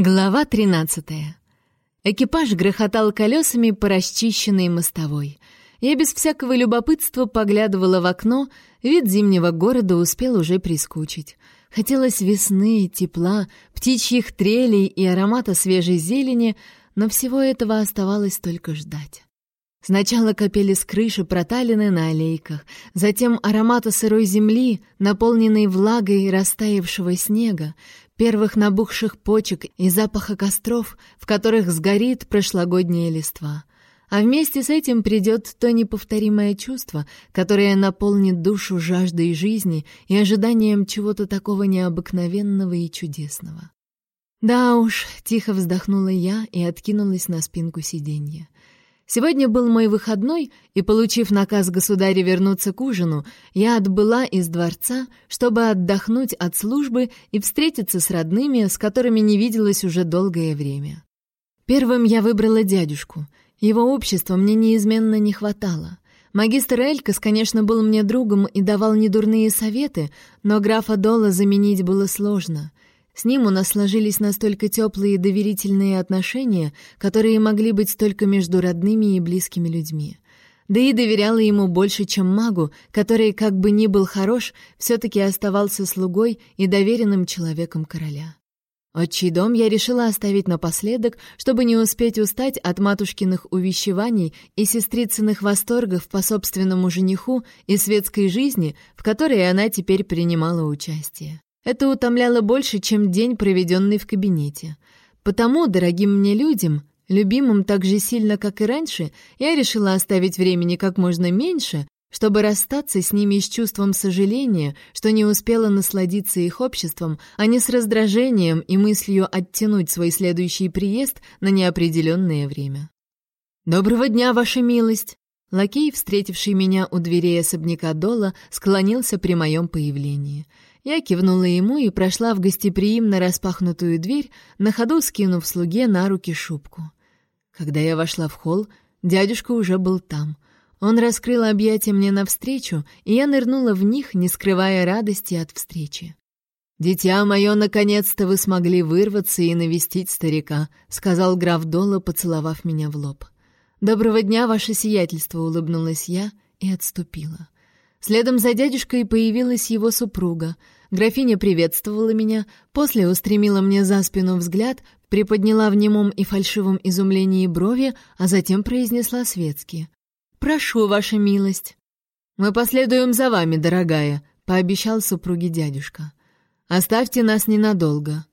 Глава 13. Экипаж грохотал колесами по расчищенной мостовой. Я без всякого любопытства поглядывала в окно, вид зимнего города успел уже прискучить. Хотелось весны, тепла, птичьих трелей и аромата свежей зелени, но всего этого оставалось только ждать. Сначала капели с крыши проталины на аллейках, затем аромата сырой земли, наполненной влагой растаявшего снега, первых набухших почек и запаха костров, в которых сгорит прошлогодняя листва. А вместе с этим придет то неповторимое чувство, которое наполнит душу жаждой жизни и ожиданием чего-то такого необыкновенного и чудесного. Да уж, тихо вздохнула я и откинулась на спинку сиденья. Сегодня был мой выходной, и, получив наказ государя вернуться к ужину, я отбыла из дворца, чтобы отдохнуть от службы и встретиться с родными, с которыми не виделась уже долгое время. Первым я выбрала дядюшку. Его общества мне неизменно не хватало. Магистр Элькас, конечно, был мне другом и давал недурные советы, но графа Дола заменить было сложно — с ним у нас сложились настолько теплые и доверительные отношения, которые могли быть только между родными и близкими людьми. Да и доверяла ему больше, чем магу, который, как бы ни был хорош, все-таки оставался слугой и доверенным человеком короля. Отчий дом я решила оставить напоследок, чтобы не успеть устать от матушкиных увещеваний и сестрицыных восторгов по собственному жениху и светской жизни, в которой она теперь принимала участие. Это утомляло больше, чем день, проведенный в кабинете. Потому дорогим мне людям, любимым так же сильно, как и раньше, я решила оставить времени как можно меньше, чтобы расстаться с ними с чувством сожаления, что не успела насладиться их обществом, а не с раздражением и мыслью оттянуть свой следующий приезд на неопределенное время. «Доброго дня, ваша милость!» Лакей, встретивший меня у дверей особняка Дола, склонился при моем появлении — я кивнула ему и прошла в гостеприимно распахнутую дверь, на ходу скинув слуге на руки шубку. Когда я вошла в холл, дядюшка уже был там. Он раскрыл объятия мне навстречу, и я нырнула в них, не скрывая радости от встречи. «Дитя мое, наконец-то вы смогли вырваться и навестить старика», — сказал граф Дола, поцеловав меня в лоб. «Доброго дня, ваше сиятельство», — улыбнулась я и отступила. Следом за дядюшкой появилась его супруга — Графиня приветствовала меня, после устремила мне за спину взгляд, приподняла в немом и фальшивом изумлении брови, а затем произнесла светски. «Прошу, ваша милость». «Мы последуем за вами, дорогая», — пообещал супруге дядюшка. «Оставьте нас ненадолго».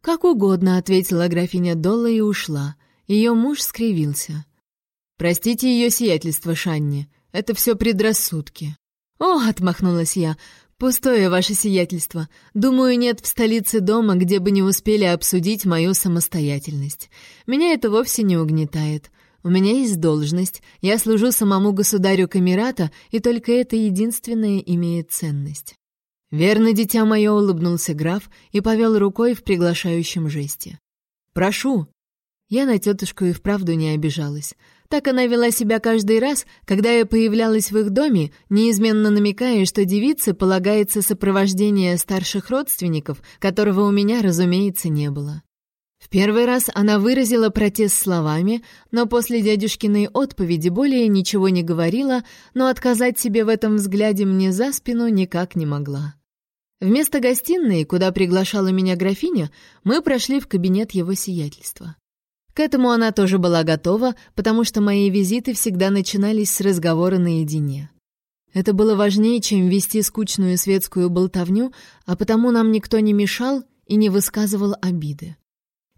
«Как угодно», — ответила графиня Долла и ушла. Ее муж скривился. «Простите ее сиятельство, Шанни, это все предрассудки». «О!» — отмахнулась я. «Пустое ваше сиятельство. Думаю, нет в столице дома, где бы не успели обсудить мою самостоятельность. Меня это вовсе не угнетает. У меня есть должность, я служу самому государю Камерата, и только это единственное имеет ценность». «Верно, дитя мое», — улыбнулся граф и повел рукой в приглашающем жесте. «Прошу». Я на тетушку и вправду не обижалась. Так она вела себя каждый раз, когда я появлялась в их доме, неизменно намекая, что девице полагается сопровождение старших родственников, которого у меня, разумеется, не было. В первый раз она выразила протест словами, но после дядюшкиной отповеди более ничего не говорила, но отказать себе в этом взгляде мне за спину никак не могла. Вместо гостиной, куда приглашала меня графиня, мы прошли в кабинет его сиятельства. К этому она тоже была готова, потому что мои визиты всегда начинались с разговора наедине. Это было важнее, чем вести скучную светскую болтовню, а потому нам никто не мешал и не высказывал обиды.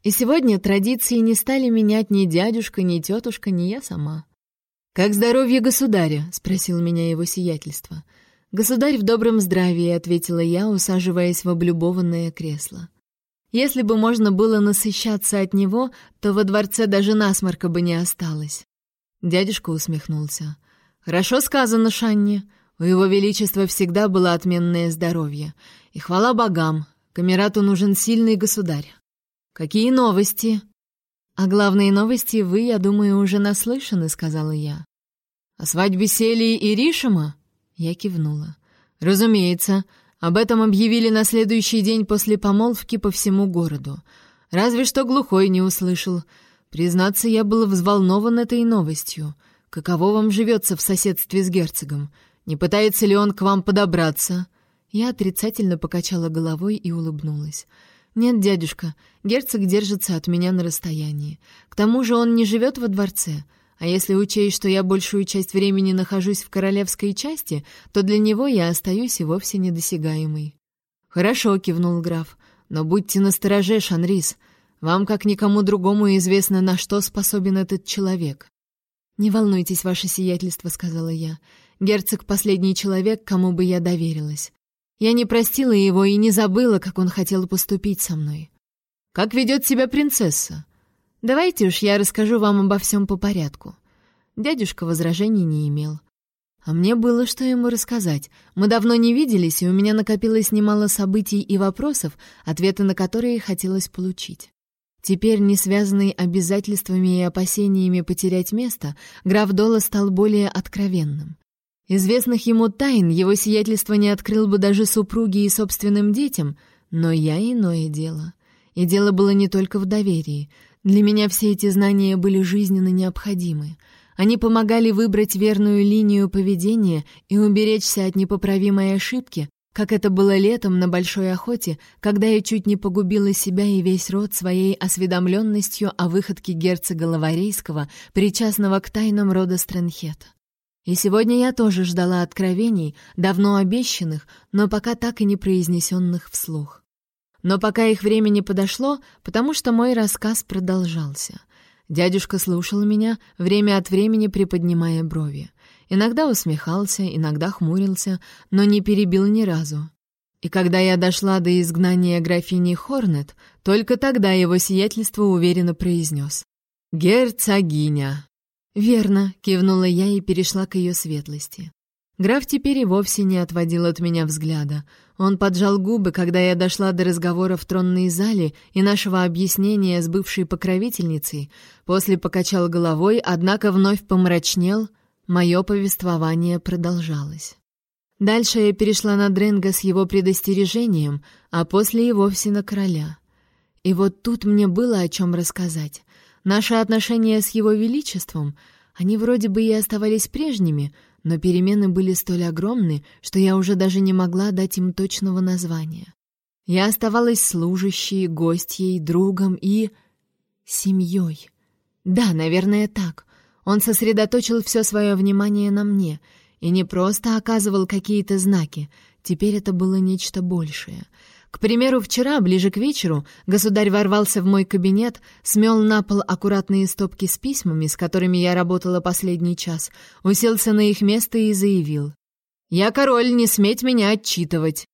И сегодня традиции не стали менять ни дядюшка, ни тетушка, ни я сама. «Как здоровье государя?» — спросил меня его сиятельство. «Государь в добром здравии», — ответила я, усаживаясь в облюбованное кресло. Если бы можно было насыщаться от него, то во дворце даже насморка бы не осталось. Дядюшка усмехнулся. «Хорошо сказано, Шанни. У его величества всегда было отменное здоровье. И хвала богам, Камерату нужен сильный государь. Какие новости?» «А главные новости вы, я думаю, уже наслышаны», — сказала я. «О свадьбе Селии и Ришима?» Я кивнула. «Разумеется. Об этом объявили на следующий день после помолвки по всему городу. Разве что глухой не услышал. Признаться, я был взволнован этой новостью. Каково вам живется в соседстве с герцогом? Не пытается ли он к вам подобраться?» Я отрицательно покачала головой и улыбнулась. «Нет, дядюшка, герцог держится от меня на расстоянии. К тому же он не живет во дворце. А если учесть, что я большую часть времени нахожусь в королевской части, то для него я остаюсь и вовсе недосягаемой». «Хорошо», — кивнул граф, — «но будьте настороже, Шанрис. Вам, как никому другому, известно, на что способен этот человек». «Не волнуйтесь, ваше сиятельство», — сказала я. «Герцог — последний человек, кому бы я доверилась. Я не простила его и не забыла, как он хотел поступить со мной». «Как ведет себя принцесса?» «Давайте уж я расскажу вам обо всем по порядку». Дядюшка возражений не имел. А мне было что ему рассказать. Мы давно не виделись, и у меня накопилось немало событий и вопросов, ответы на которые хотелось получить. Теперь, не связанный обязательствами и опасениями потерять место, граф Дола стал более откровенным. Известных ему тайн его сиятельство не открыл бы даже супруге и собственным детям, но я иное дело. И дело было не только в доверии. Для меня все эти знания были жизненно необходимы. Они помогали выбрать верную линию поведения и уберечься от непоправимой ошибки, как это было летом на большой охоте, когда я чуть не погубила себя и весь род своей осведомленностью о выходке герцога Лаварейского, причастного к тайнам рода Стрэнхет. И сегодня я тоже ждала откровений, давно обещанных, но пока так и не произнесенных вслух. Но пока их время не подошло, потому что мой рассказ продолжался. Дядюшка слушал меня, время от времени приподнимая брови. Иногда усмехался, иногда хмурился, но не перебил ни разу. И когда я дошла до изгнания графини Хорнет, только тогда его сиятельство уверенно произнес. «Герцогиня!» «Верно», — кивнула я и перешла к ее светлости. Граф теперь и вовсе не отводил от меня взгляда. Он поджал губы, когда я дошла до разговора в тронной зале и нашего объяснения с бывшей покровительницей, после покачал головой, однако вновь помрачнел — Мое повествование продолжалось. Дальше я перешла на Дренга с его предостережением, а после и вовсе на короля. И вот тут мне было о чем рассказать. Наши отношения с его величеством, они вроде бы и оставались прежними, но перемены были столь огромны, что я уже даже не могла дать им точного названия. Я оставалась служащей, гостьей, другом и... семьей. Да, наверное, так. Он сосредоточил все свое внимание на мне и не просто оказывал какие-то знаки, теперь это было нечто большее. К примеру, вчера, ближе к вечеру, государь ворвался в мой кабинет, смел на пол аккуратные стопки с письмами, с которыми я работала последний час, уселся на их место и заявил. «Я король, не сметь меня отчитывать!»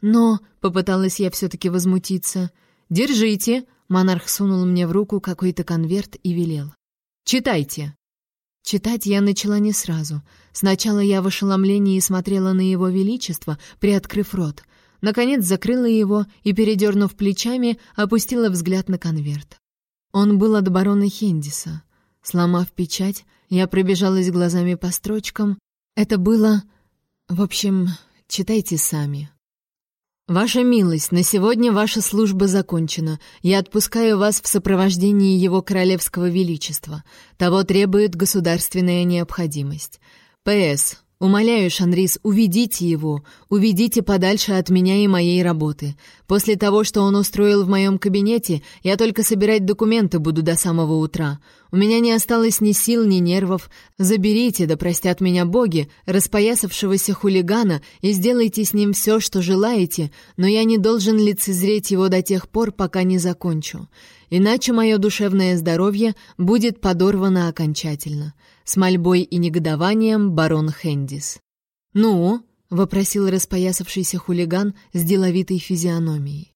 «Но...» — попыталась я все-таки возмутиться. «Держите!» — монарх сунул мне в руку какой-то конверт и велел. «Читайте!» Читать я начала не сразу. Сначала я в ошеломлении смотрела на его величество, приоткрыв рот. Наконец закрыла его и, передернув плечами, опустила взгляд на конверт. Он был от барона Хендиса. Сломав печать, я пробежалась глазами по строчкам. Это было... В общем, читайте сами. «Ваша милость, на сегодня ваша служба закончена. Я отпускаю вас в сопровождении его королевского величества. Того требует государственная необходимость. П.С. Умоляю, Шанрис, уведите его, уведите подальше от меня и моей работы. После того, что он устроил в моем кабинете, я только собирать документы буду до самого утра. У меня не осталось ни сил, ни нервов. Заберите, да простят меня боги, распоясавшегося хулигана и сделайте с ним все, что желаете, но я не должен лицезреть его до тех пор, пока не закончу. Иначе мое душевное здоровье будет подорвано окончательно с мольбой и негодованием барон Хендис. «Ну?» — вопросил распоясавшийся хулиган с деловитой физиономией.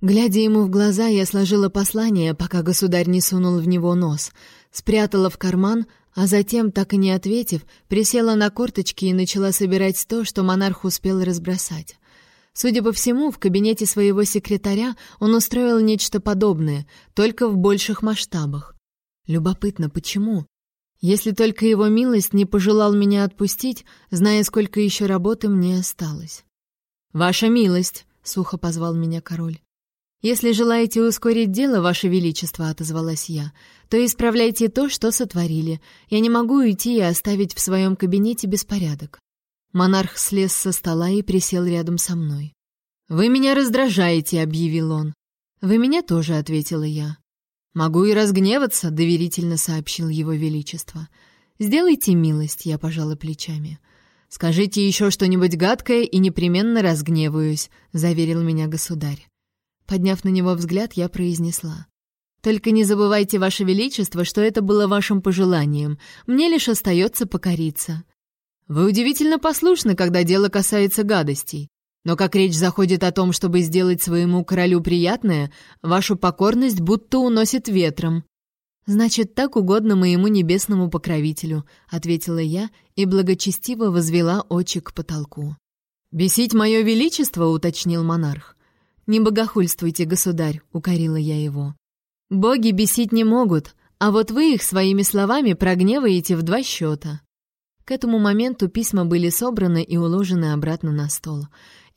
Глядя ему в глаза, я сложила послание, пока государь не сунул в него нос, спрятала в карман, а затем, так и не ответив, присела на корточки и начала собирать то, что монарх успел разбросать. Судя по всему, в кабинете своего секретаря он устроил нечто подобное, только в больших масштабах. Любопытно, почему? Если только его милость не пожелал меня отпустить, зная, сколько еще работы мне осталось. «Ваша милость!» — сухо позвал меня король. «Если желаете ускорить дело, Ваше Величество», — отозвалась я, «то исправляйте то, что сотворили. Я не могу уйти и оставить в своем кабинете беспорядок». Монарх слез со стола и присел рядом со мной. «Вы меня раздражаете», — объявил он. «Вы меня тоже», — ответила я. «Могу и разгневаться», — доверительно сообщил его величество. «Сделайте милость», — я пожала плечами. «Скажите еще что-нибудь гадкое и непременно разгневаюсь», — заверил меня государь. Подняв на него взгляд, я произнесла. «Только не забывайте, Ваше Величество, что это было вашим пожеланием. Мне лишь остается покориться». «Вы удивительно послушны, когда дело касается гадостей. Но как речь заходит о том, чтобы сделать своему королю приятное, вашу покорность будто уносит ветром». «Значит, так угодно моему небесному покровителю», — ответила я и благочестиво возвела очи к потолку. «Бесить мое величество?» — уточнил монарх. «Не богохульствуйте, государь», — укорила я его. «Боги бесить не могут, а вот вы их своими словами прогневаете в два счета». К этому моменту письма были собраны и уложены обратно на стол.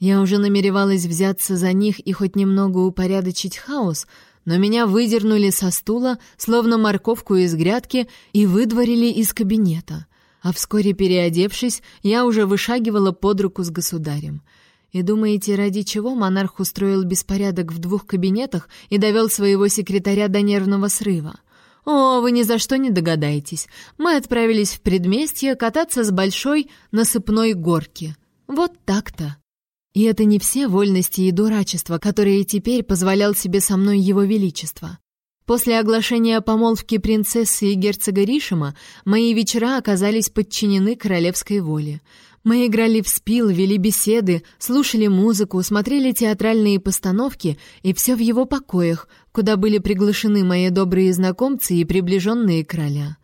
Я уже намеревалась взяться за них и хоть немного упорядочить хаос, но меня выдернули со стула, словно морковку из грядки, и выдворили из кабинета. А вскоре переодевшись, я уже вышагивала под руку с государем — и думаете, ради чего монарх устроил беспорядок в двух кабинетах и довел своего секретаря до нервного срыва? О, вы ни за что не догадаетесь. Мы отправились в предместье кататься с большой насыпной горки. Вот так-то. И это не все вольности и дурачества, которые теперь позволял себе со мной его величество. После оглашения помолвки принцессы и герцога Ришима мои вечера оказались подчинены королевской воле. Мы играли в спил, вели беседы, слушали музыку, смотрели театральные постановки, и все в его покоях, куда были приглашены мои добрые знакомцы и приближенные короля.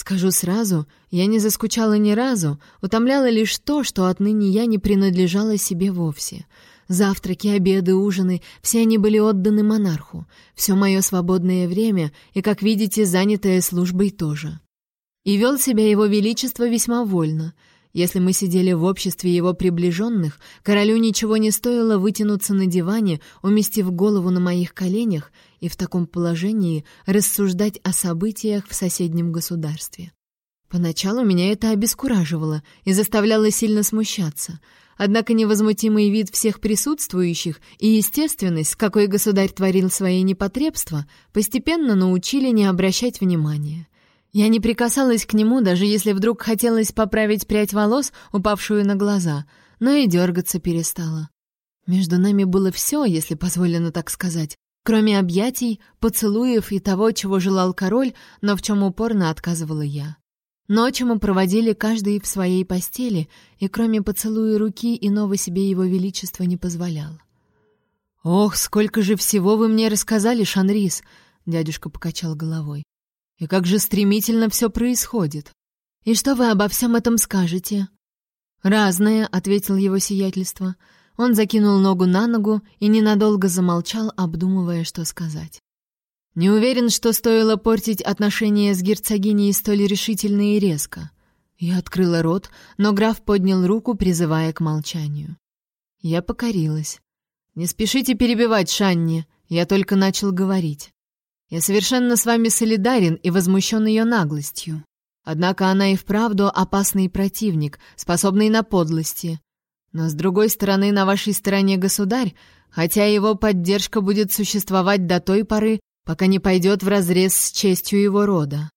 Скажу сразу, я не заскучала ни разу, утомляло лишь то, что отныне я не принадлежала себе вовсе. Завтраки, обеды, ужины — все они были отданы монарху. Все мое свободное время и, как видите, занятое службой тоже. И вел себя его величество весьма вольно — если мы сидели в обществе его приближенных, королю ничего не стоило вытянуться на диване, уместив голову на моих коленях и в таком положении рассуждать о событиях в соседнем государстве. Поначалу меня это обескураживало и заставляло сильно смущаться, однако невозмутимый вид всех присутствующих и естественность, с какой государь творил свои непотребства, постепенно научили не обращать внимания. Я не прикасалась к нему, даже если вдруг хотелось поправить прядь волос, упавшую на глаза, но и дергаться перестала. Между нами было все, если позволено так сказать, кроме объятий, поцелуев и того, чего желал король, но в чем упорно отказывала я. Ночью мы проводили каждый в своей постели, и кроме поцелуя руки иного себе его величество не позволял. «Ох, сколько же всего вы мне рассказали, Шанрис!» — дядюшка покачал головой. И как же стремительно все происходит. И что вы обо всем этом скажете? Разное, ответил его сиятельство. Он закинул ногу на ногу и ненадолго замолчал, обдумывая, что сказать. Не уверен, что стоило портить отношения с герцогиней столь решительно и резко. Я открыла рот, но граф поднял руку, призывая к молчанию. Я покорилась. «Не спешите перебивать, Шанни, я только начал говорить. Я совершенно с вами солидарен и возмущен ее наглостью. Однако она и вправду опасный противник, способный на подлости. Но, с другой стороны, на вашей стороне государь, хотя его поддержка будет существовать до той поры, пока не пойдет вразрез с честью его рода.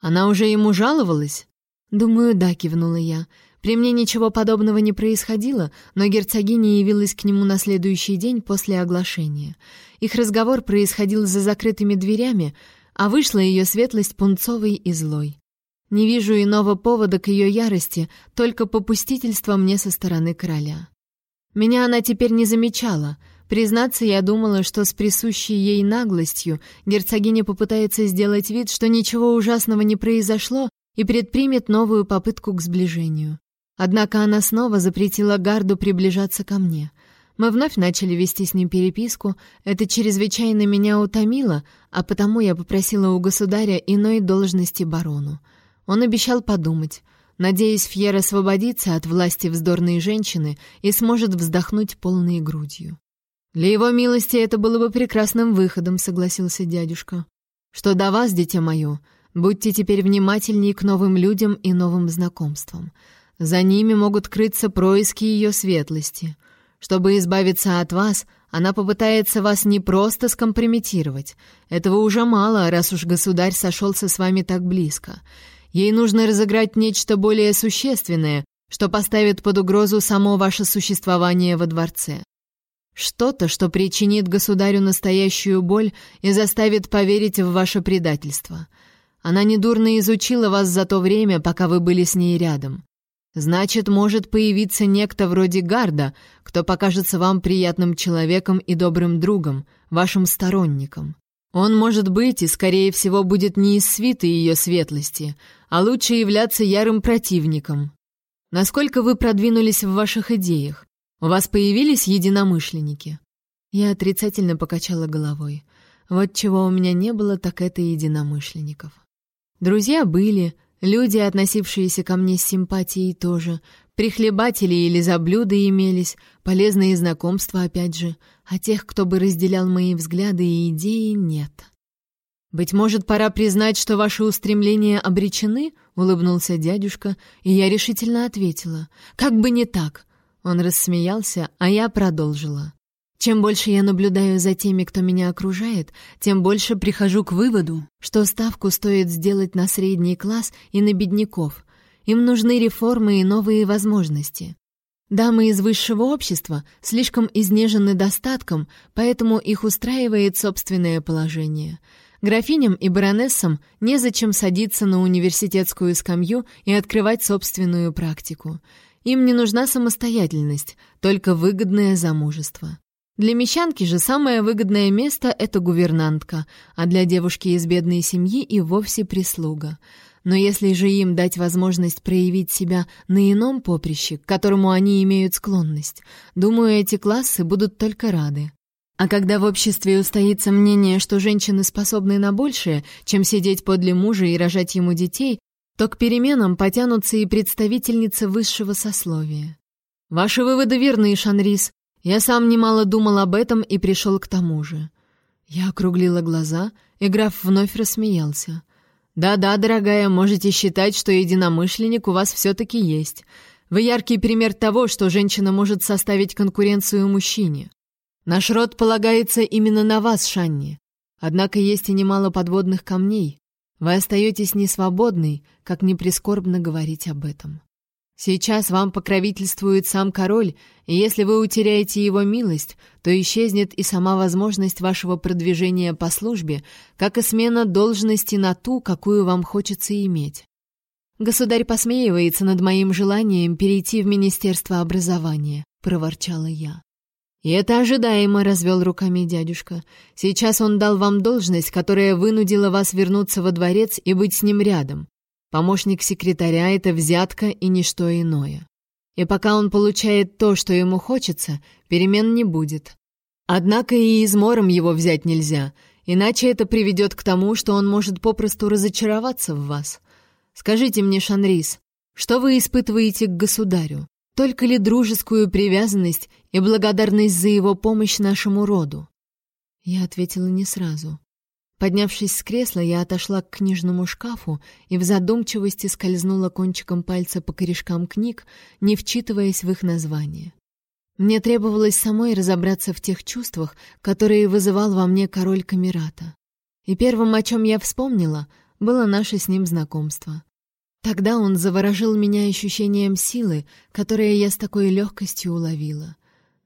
Она уже ему жаловалась? Думаю, да, кивнула я. При мне ничего подобного не происходило, но герцогиня явилась к нему на следующий день после оглашения. Их разговор происходил за закрытыми дверями, а вышла ее светлость пунцовой и злой. Не вижу иного повода к ее ярости, только попустительство мне со стороны короля. Меня она теперь не замечала. Признаться, я думала, что с присущей ей наглостью герцогиня попытается сделать вид, что ничего ужасного не произошло, и предпримет новую попытку к сближению. Однако она снова запретила Гарду приближаться ко мне. Мы вновь начали вести с ним переписку, это чрезвычайно меня утомило, а потому я попросила у государя иной должности барону. Он обещал подумать. Надеясь, Фьер освободится от власти вздорной женщины и сможет вздохнуть полной грудью. Для его милости это было бы прекрасным выходом, согласился дядюшка. Что до вас, дитя мое, будьте теперь внимательнее к новым людям и новым знакомствам. За ними могут крыться происки ее светлости. Чтобы избавиться от вас, она попытается вас не просто скомпрометировать. Этого уже мало, раз уж государь сошелся с вами так близко. Ей нужно разыграть нечто более существенное, что поставит под угрозу само ваше существование во дворце. Что-то, что причинит государю настоящую боль и заставит поверить в ваше предательство. Она недурно изучила вас за то время, пока вы были с ней рядом. Значит, может появиться некто вроде Гарда, кто покажется вам приятным человеком и добрым другом, вашим сторонником. Он может быть и, скорее всего, будет не из свиты ее светлости, а лучше являться ярым противником. Насколько вы продвинулись в ваших идеях? У вас появились единомышленники?» Я отрицательно покачала головой. Вот чего у меня не было, так это единомышленников. Друзья были, люди, относившиеся ко мне с симпатией тоже, прихлебатели или заблюды имелись, полезные знакомства опять же, а тех, кто бы разделял мои взгляды и идеи, нет. «Быть может, пора признать, что ваши устремления обречены?» — улыбнулся дядюшка, и я решительно ответила. «Как бы не так!» Он рассмеялся, а я продолжила. Чем больше я наблюдаю за теми, кто меня окружает, тем больше прихожу к выводу, что ставку стоит сделать на средний класс и на бедняков. Им нужны реформы и новые возможности. Дамы из высшего общества слишком изнежены достатком, поэтому их устраивает собственное положение — Графиням и баронессам незачем садиться на университетскую скамью и открывать собственную практику. Им не нужна самостоятельность, только выгодное замужество. Для мещанки же самое выгодное место — это гувернантка, а для девушки из бедной семьи и вовсе прислуга. Но если же им дать возможность проявить себя на ином поприще, к которому они имеют склонность, думаю, эти классы будут только рады. А когда в обществе устоится мнение, что женщины способны на большее, чем сидеть подле мужа и рожать ему детей, то к переменам потянутся и представительницы высшего сословия. Ваши выводы верны, Шанрис. Я сам немало думал об этом и пришел к тому же. Я округлила глаза, и граф вновь рассмеялся. «Да-да, дорогая, можете считать, что единомышленник у вас все-таки есть. Вы яркий пример того, что женщина может составить конкуренцию мужчине. Наш род полагается именно на вас, Шанни. Однако есть и немало подводных камней. Вы остаетесь несвободной, как не прискорбно говорить об этом. Сейчас вам покровительствует сам король, и если вы утеряете его милость, то исчезнет и сама возможность вашего продвижения по службе, как и смена должности на ту, какую вам хочется иметь. Государь посмеивается над моим желанием перейти в Министерство образования, проворчала я. «И это ожидаемо», — развел руками дядюшка. «Сейчас он дал вам должность, которая вынудила вас вернуться во дворец и быть с ним рядом. Помощник секретаря — это взятка и ничто иное. И пока он получает то, что ему хочется, перемен не будет. Однако и измором его взять нельзя, иначе это приведет к тому, что он может попросту разочароваться в вас. Скажите мне, Шанрис, что вы испытываете к государю? Только ли дружескую привязанность и благодарность за его помощь нашему роду? Я ответила не сразу. Поднявшись с кресла, я отошла к книжному шкафу и в задумчивости скользнула кончиком пальца по корешкам книг, не вчитываясь в их название. Мне требовалось самой разобраться в тех чувствах, которые вызывал во мне король Камерата. И первым, о чем я вспомнила, было наше с ним знакомство. Тогда он заворожил меня ощущением силы, которое я с такой легкостью уловила.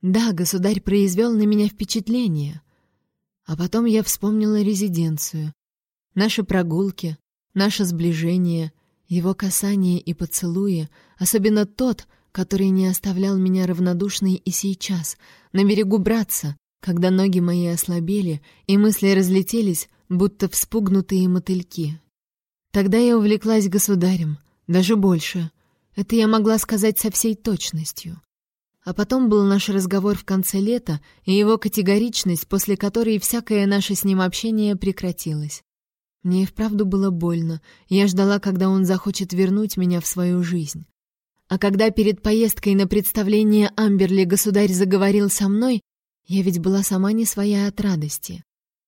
Да, государь произвел на меня впечатление. А потом я вспомнила резиденцию. Наши прогулки, наше сближение, его касания и поцелуи, особенно тот, который не оставлял меня равнодушной и сейчас, на берегу братца, когда ноги мои ослабели и мысли разлетелись, будто вспугнутые мотыльки. Тогда я увлеклась государем, даже больше. Это я могла сказать со всей точностью. А потом был наш разговор в конце лета и его категоричность, после которой всякое наше с ним общение прекратилось. Мне и вправду было больно. Я ждала, когда он захочет вернуть меня в свою жизнь. А когда перед поездкой на представление Амберли государь заговорил со мной, Я ведь была сама не своя от радости.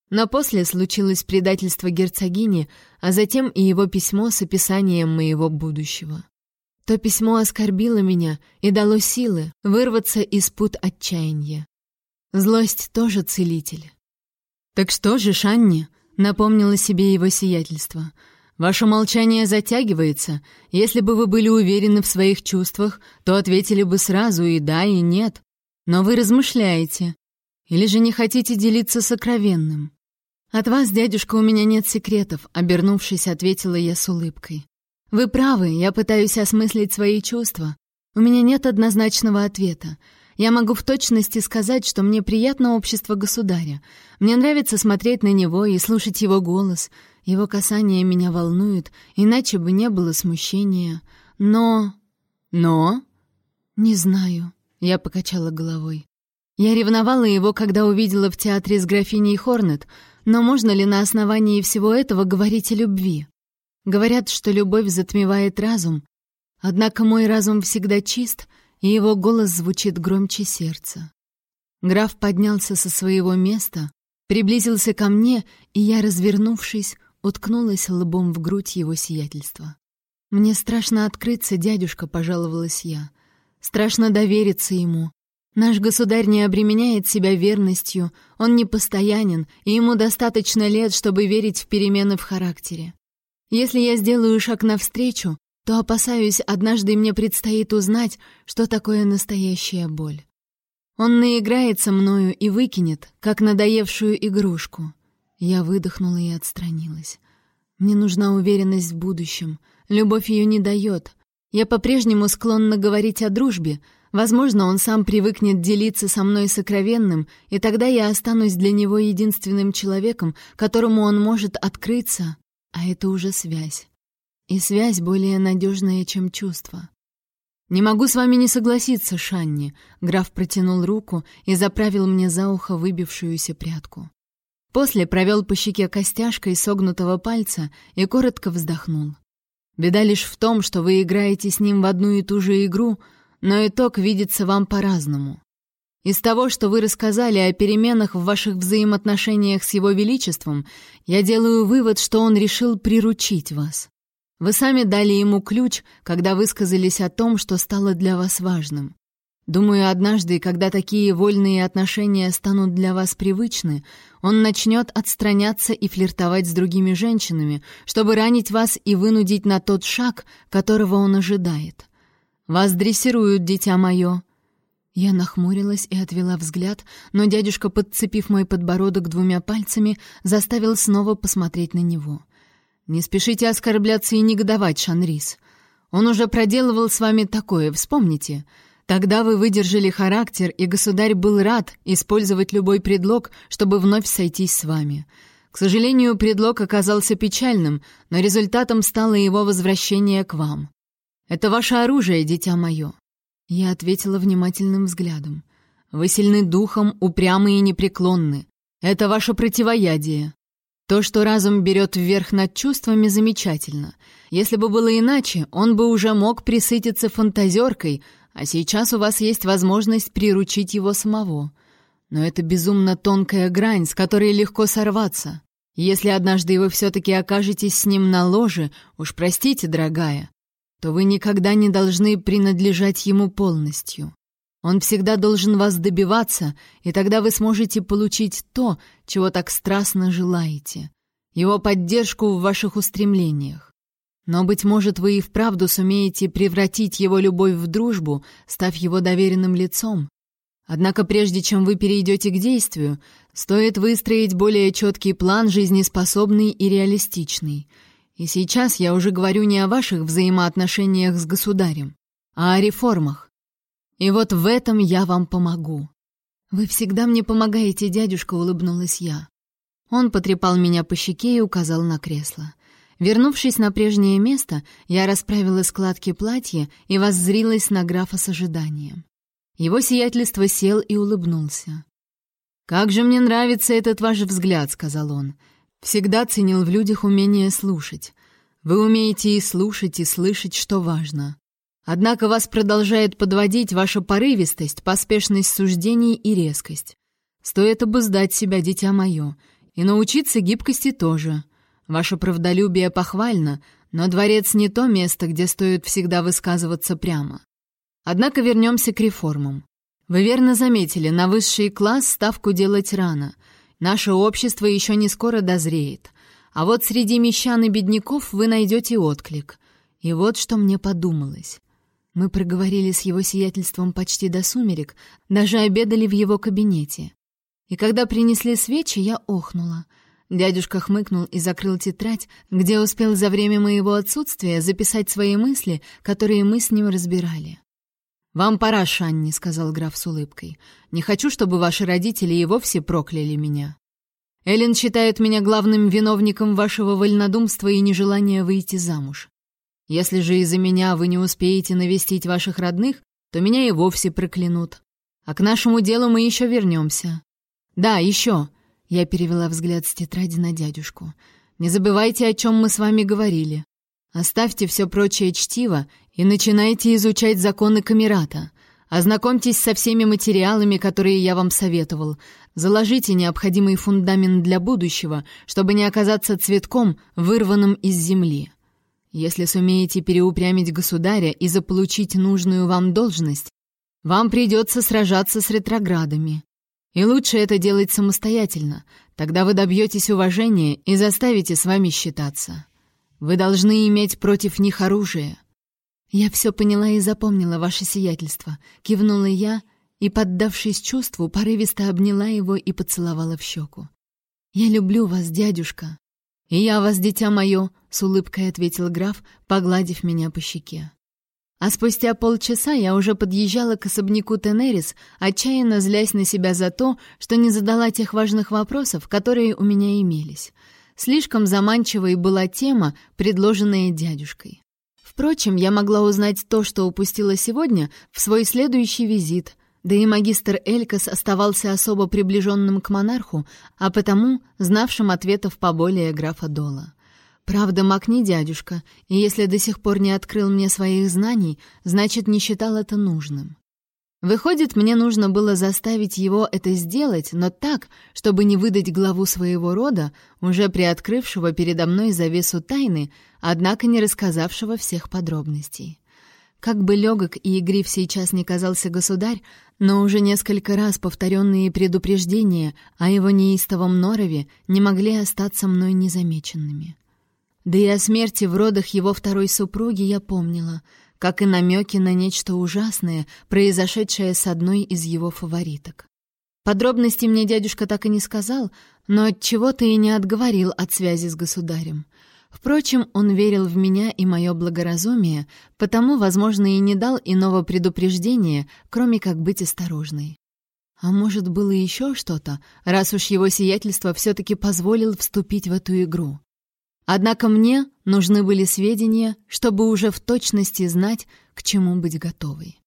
Но после случилось предательство герцогини, а затем и его письмо с описанием моего будущего. То письмо оскорбило меня и дало силы вырваться из пут отчаяния. Злость тоже целитель. «Так что же, Шанни?» — напомнило себе его сиятельство. «Ваше молчание затягивается. Если бы вы были уверены в своих чувствах, то ответили бы сразу и да, и нет. Но вы размышляете. Или же не хотите делиться сокровенным?» «От вас, дядюшка, у меня нет секретов», — обернувшись, ответила я с улыбкой. Вы правы, я пытаюсь осмыслить свои чувства. У меня нет однозначного ответа. Я могу в точности сказать, что мне приятно общество государя. Мне нравится смотреть на него и слушать его голос. Его касание меня волнует, иначе бы не было смущения. Но... Но... Не знаю. Я покачала головой. Я ревновала его, когда увидела в театре с графиней Хорнет, но можно ли на основании всего этого говорить о любви? Говорят, что любовь затмевает разум, однако мой разум всегда чист, и его голос звучит громче сердца. Граф поднялся со своего места, приблизился ко мне, и я, развернувшись, уткнулась лбом в грудь его сиятельства. «Мне страшно открыться, дядюшка», — пожаловалась я. «Страшно довериться ему. Наш государь не обременяет себя верностью, он не постоянен, и ему достаточно лет, чтобы верить в перемены в характере. Если я сделаю шаг навстречу, то опасаюсь, однажды мне предстоит узнать, что такое настоящая боль. Он наиграется мною и выкинет, как надоевшую игрушку. Я выдохнула и отстранилась. Мне нужна уверенность в будущем. Любовь ее не дает. Я по-прежнему склонна говорить о дружбе. Возможно, он сам привыкнет делиться со мной сокровенным, и тогда я останусь для него единственным человеком, которому он может открыться, а это уже связь. И связь более надежная, чем чувство. «Не могу с вами не согласиться, Шанни», — граф протянул руку и заправил мне за ухо выбившуюся прядку. После провел по щеке костяшкой согнутого пальца и коротко вздохнул. «Беда лишь в том, что вы играете с ним в одну и ту же игру, но итог видится вам по-разному. Из того, что вы рассказали о переменах в ваших взаимоотношениях с Его Величеством, я делаю вывод, что он решил приручить вас. Вы сами дали ему ключ, когда высказались о том, что стало для вас важным. Думаю, однажды, когда такие вольные отношения станут для вас привычны, он начнет отстраняться и флиртовать с другими женщинами, чтобы ранить вас и вынудить на тот шаг, которого он ожидает. Вас дрессируют, дитя мое, я нахмурилась и отвела взгляд, но дядюшка, подцепив мой подбородок двумя пальцами, заставил снова посмотреть на него. «Не спешите оскорбляться и негодовать, Шанрис. Он уже проделывал с вами такое, вспомните. Тогда вы выдержали характер, и государь был рад использовать любой предлог, чтобы вновь сойтись с вами. К сожалению, предлог оказался печальным, но результатом стало его возвращение к вам. Это ваше оружие, дитя мое. Я ответила внимательным взглядом. «Вы сильны духом, упрямы и непреклонны. Это ваше противоядие. То, что разум берет вверх над чувствами, замечательно. Если бы было иначе, он бы уже мог присытиться фантазеркой, а сейчас у вас есть возможность приручить его самого. Но это безумно тонкая грань, с которой легко сорваться. Если однажды вы все-таки окажетесь с ним на ложе, уж простите, дорогая, то вы никогда не должны принадлежать ему полностью. Он всегда должен вас добиваться, и тогда вы сможете получить то, чего так страстно желаете, его поддержку в ваших устремлениях. Но, быть может, вы и вправду сумеете превратить его любовь в дружбу, став его доверенным лицом. Однако прежде чем вы перейдете к действию, стоит выстроить более четкий план, жизнеспособный и реалистичный — и сейчас я уже говорю не о ваших взаимоотношениях с государем, а о реформах. И вот в этом я вам помогу. Вы всегда мне помогаете, дядюшка, улыбнулась я. Он потрепал меня по щеке и указал на кресло. Вернувшись на прежнее место, я расправила складки платья и воззрилась на графа с ожиданием. Его сиятельство сел и улыбнулся. «Как же мне нравится этот ваш взгляд», — сказал он. Всегда ценил в людях умение слушать. Вы умеете и слушать, и слышать, что важно. Однако вас продолжает подводить ваша порывистость, поспешность суждений и резкость. Стоит обуздать себя, дитя мое, и научиться гибкости тоже. Ваше правдолюбие похвально, но дворец не то место, где стоит всегда высказываться прямо. Однако вернемся к реформам. Вы верно заметили, на высший класс ставку делать рано. Наше общество еще не скоро дозреет. А вот среди мещан и бедняков вы найдете отклик. И вот что мне подумалось. Мы проговорили с его сиятельством почти до сумерек, даже обедали в его кабинете. И когда принесли свечи, я охнула. Дядюшка хмыкнул и закрыл тетрадь, где успел за время моего отсутствия записать свои мысли, которые мы с ним разбирали. «Вам пора, Шанни», — сказал граф с улыбкой. «Не хочу, чтобы ваши родители и вовсе прокляли меня. Эллен считает меня главным виновником вашего вольнодумства и нежелания выйти замуж. Если же из-за меня вы не успеете навестить ваших родных, то меня и вовсе проклянут. А к нашему делу мы еще вернемся. Да, еще». Я перевела взгляд с тетради на дядюшку. «Не забывайте, о чем мы с вами говорили. Оставьте все прочее чтиво и начинайте изучать законы Камерата. Ознакомьтесь со всеми материалами, которые я вам советовал. Заложите необходимый фундамент для будущего, чтобы не оказаться цветком, вырванным из земли. Если сумеете переупрямить государя и заполучить нужную вам должность, вам придется сражаться с ретроградами. И лучше это делать самостоятельно, тогда вы добьетесь уважения и заставите с вами считаться. Вы должны иметь против них оружие. «Я все поняла и запомнила ваше сиятельство», — кивнула я и, поддавшись чувству, порывисто обняла его и поцеловала в щеку. «Я люблю вас, дядюшка». «И я вас, дитя мое», — с улыбкой ответил граф, погладив меня по щеке. А спустя полчаса я уже подъезжала к особняку Тенерис, отчаянно злясь на себя за то, что не задала тех важных вопросов, которые у меня имелись. Слишком заманчивой была тема, предложенная дядюшкой. Впрочем, я могла узнать то, что упустила сегодня, в свой следующий визит, да и магистр Элькас оставался особо приближенным к монарху, а потому знавшим ответов поболее графа Дола. Правда, маг не дядюшка, и если до сих пор не открыл мне своих знаний, значит, не считал это нужным. Выходит, мне нужно было заставить его это сделать, но так, чтобы не выдать главу своего рода, уже приоткрывшего передо мной завесу тайны, однако не рассказавшего всех подробностей. Как бы легок и игрив сейчас не казался государь, но уже несколько раз повторенные предупреждения о его неистовом норове не могли остаться мной незамеченными. Да и о смерти в родах его второй супруги я помнила — как и намеки на нечто ужасное, произошедшее с одной из его фавориток. Подробностей мне дядюшка так и не сказал, но от чего-то и не отговорил от связи с государем. Впрочем, он верил в меня и мое благоразумие, потому, возможно, и не дал иного предупреждения, кроме как быть осторожной. А может, было еще что-то, раз уж его сиятельство все-таки позволил вступить в эту игру. Однако мне нужны были сведения, чтобы уже в точности знать, к чему быть готовой.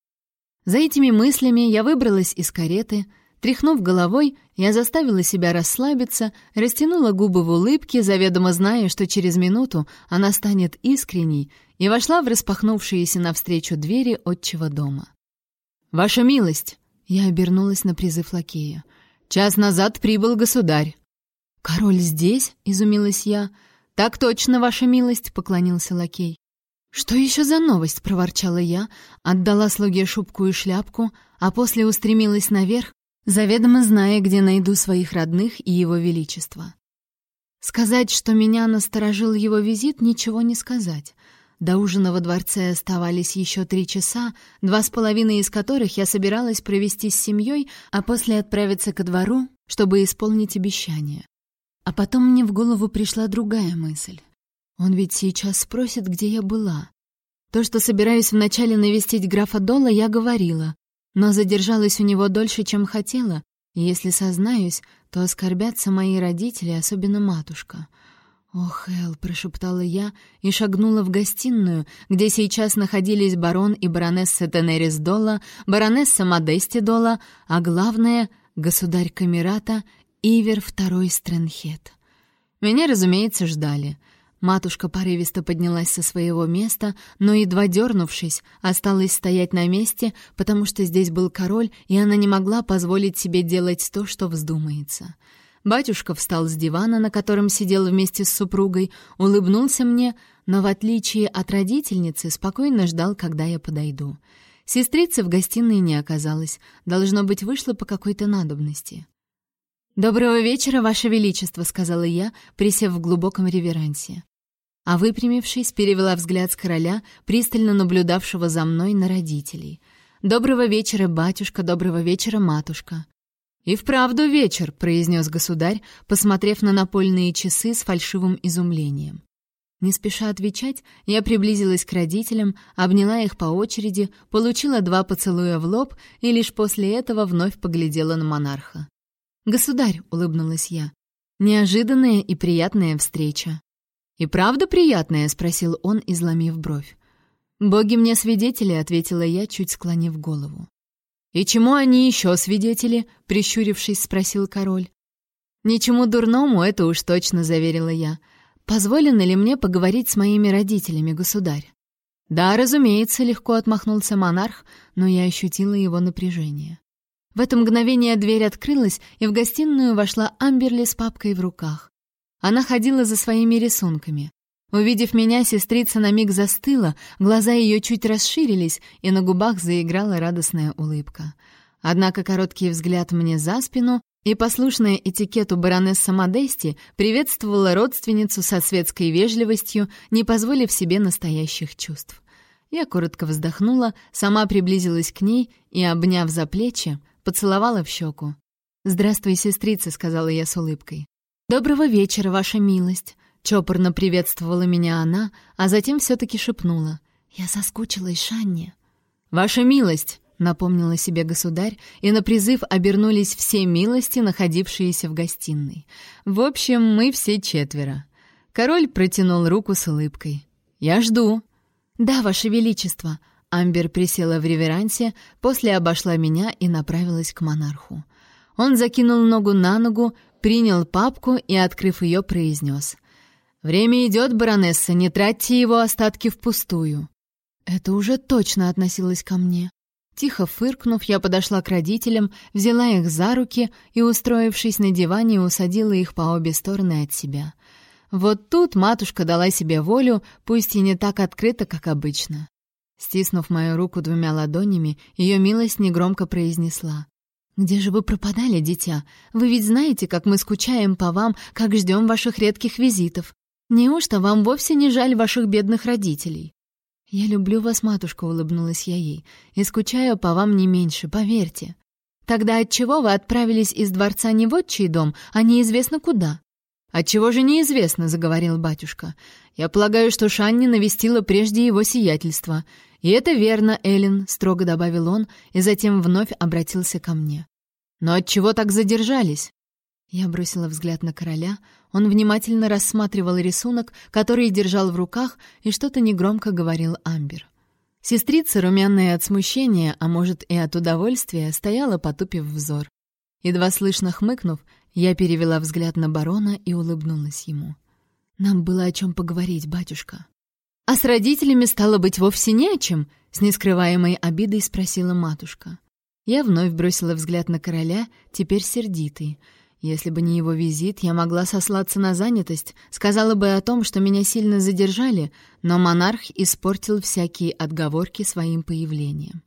За этими мыслями я выбралась из кареты, тряхнув головой, я заставила себя расслабиться, растянула губы в улыбке, заведомо зная, что через минуту она станет искренней, и вошла в распахнувшиеся навстречу двери отчего дома. «Ваша милость!» — я обернулась на призыв лакея. «Час назад прибыл государь». «Король здесь?» — изумилась я — «Так точно, ваша милость», — поклонился лакей. «Что еще за новость?» — проворчала я, отдала слуге шубку и шляпку, а после устремилась наверх, заведомо зная, где найду своих родных и его величество. Сказать, что меня насторожил его визит, ничего не сказать. До ужина во дворце оставались еще три часа, два с половиной из которых я собиралась провести с семьей, а после отправиться ко двору, чтобы исполнить обещание. А потом мне в голову пришла другая мысль. Он ведь сейчас спросит, где я была. То, что собираюсь вначале навестить графа Дола, я говорила, но задержалась у него дольше, чем хотела, и если сознаюсь, то оскорбятся мои родители, особенно матушка. «Ох, Эл», — прошептала я и шагнула в гостиную, где сейчас находились барон и баронесса Тенерис Дола, баронесса Модести Дола, а главное — государь Камерата Ивер второй Стрэнхед. Меня, разумеется, ждали. Матушка порывисто поднялась со своего места, но, едва дернувшись, осталась стоять на месте, потому что здесь был король, и она не могла позволить себе делать то, что вздумается. Батюшка встал с дивана, на котором сидел вместе с супругой, улыбнулся мне, но, в отличие от родительницы, спокойно ждал, когда я подойду. Сестрицы в гостиной не оказалось, должно быть, вышла по какой-то надобности. «Доброго вечера, Ваше Величество», — сказала я, присев в глубоком реверансе а выпрямившись, перевела взгляд с короля, пристально наблюдавшего за мной на родителей. «Доброго вечера, батюшка, доброго вечера, матушка». «И вправду вечер», — произнес государь, посмотрев на напольные часы с фальшивым изумлением. Не спеша отвечать, я приблизилась к родителям, обняла их по очереди, получила два поцелуя в лоб и лишь после этого вновь поглядела на монарха. «Государь», — улыбнулась я, — «неожиданная и приятная встреча». «И правда приятная?» — спросил он, изломив бровь. «Боги мне свидетели», — ответила я, чуть склонив голову. «И чему они еще свидетели?» — прищурившись, спросил король. «Ничему дурному, это уж точно», — заверила я. «Позволено ли мне поговорить с моими родителями, государь?» «Да, разумеется», — легко отмахнулся монарх, но я ощутила его напряжение. В это мгновение дверь открылась, и в гостиную вошла Амберли с папкой в руках. Она ходила за своими рисунками. Увидев меня, сестрица на миг застыла, глаза ее чуть расширились, и на губах заиграла радостная улыбка. Однако короткий взгляд мне за спину и послушная этикету баронесса Модести приветствовала родственницу со светской вежливостью, не позволив себе настоящих чувств. Я коротко вздохнула, сама приблизилась к ней и, обняв за плечи, поцеловала в щеку. «Здравствуй, сестрица», — сказала я с улыбкой. «Доброго вечера, ваша милость!» Чопорно приветствовала меня она, а затем все-таки шепнула. «Я соскучилась, Шанне». «Ваша милость!» — напомнила себе государь, и на призыв обернулись все милости, находившиеся в гостиной. В общем, мы все четверо. Король протянул руку с улыбкой. «Я жду». «Да, ваше величество!» Амбер присела в реверансе, после обошла меня и направилась к монарху. Он закинул ногу на ногу, принял папку и, открыв ее, произнес. «Время идет, баронесса, не тратьте его остатки впустую». Это уже точно относилось ко мне. Тихо фыркнув, я подошла к родителям, взяла их за руки и, устроившись на диване, усадила их по обе стороны от себя. Вот тут матушка дала себе волю, пусть и не так открыто, как обычно. Стиснув мою руку двумя ладонями, ее милость негромко произнесла. «Где же вы пропадали, дитя? Вы ведь знаете, как мы скучаем по вам, как ждем ваших редких визитов. Неужто вам вовсе не жаль ваших бедных родителей?» «Я люблю вас, матушка», — улыбнулась я ей, «и скучаю по вам не меньше, поверьте». «Тогда отчего вы отправились из дворца не в отчий дом, а неизвестно куда?» «Отчего же неизвестно», — заговорил батюшка. «Я полагаю, что Шанни навестила прежде его сиятельство. И это верно, Эллен», — строго добавил он, и затем вновь обратился ко мне. «Но отчего так задержались?» Я бросила взгляд на короля. Он внимательно рассматривал рисунок, который держал в руках, и что-то негромко говорил Амбер. Сестрица, румяная от смущения, а может и от удовольствия, стояла, потупив взор. Едва слышно хмыкнув, я перевела взгляд на барона и улыбнулась ему. «Нам было о чем поговорить, батюшка». «А с родителями стало быть вовсе не о чем?» — с нескрываемой обидой спросила матушка. Я вновь бросила взгляд на короля, теперь сердитый. Если бы не его визит, я могла сослаться на занятость, сказала бы о том, что меня сильно задержали, но монарх испортил всякие отговорки своим появлением.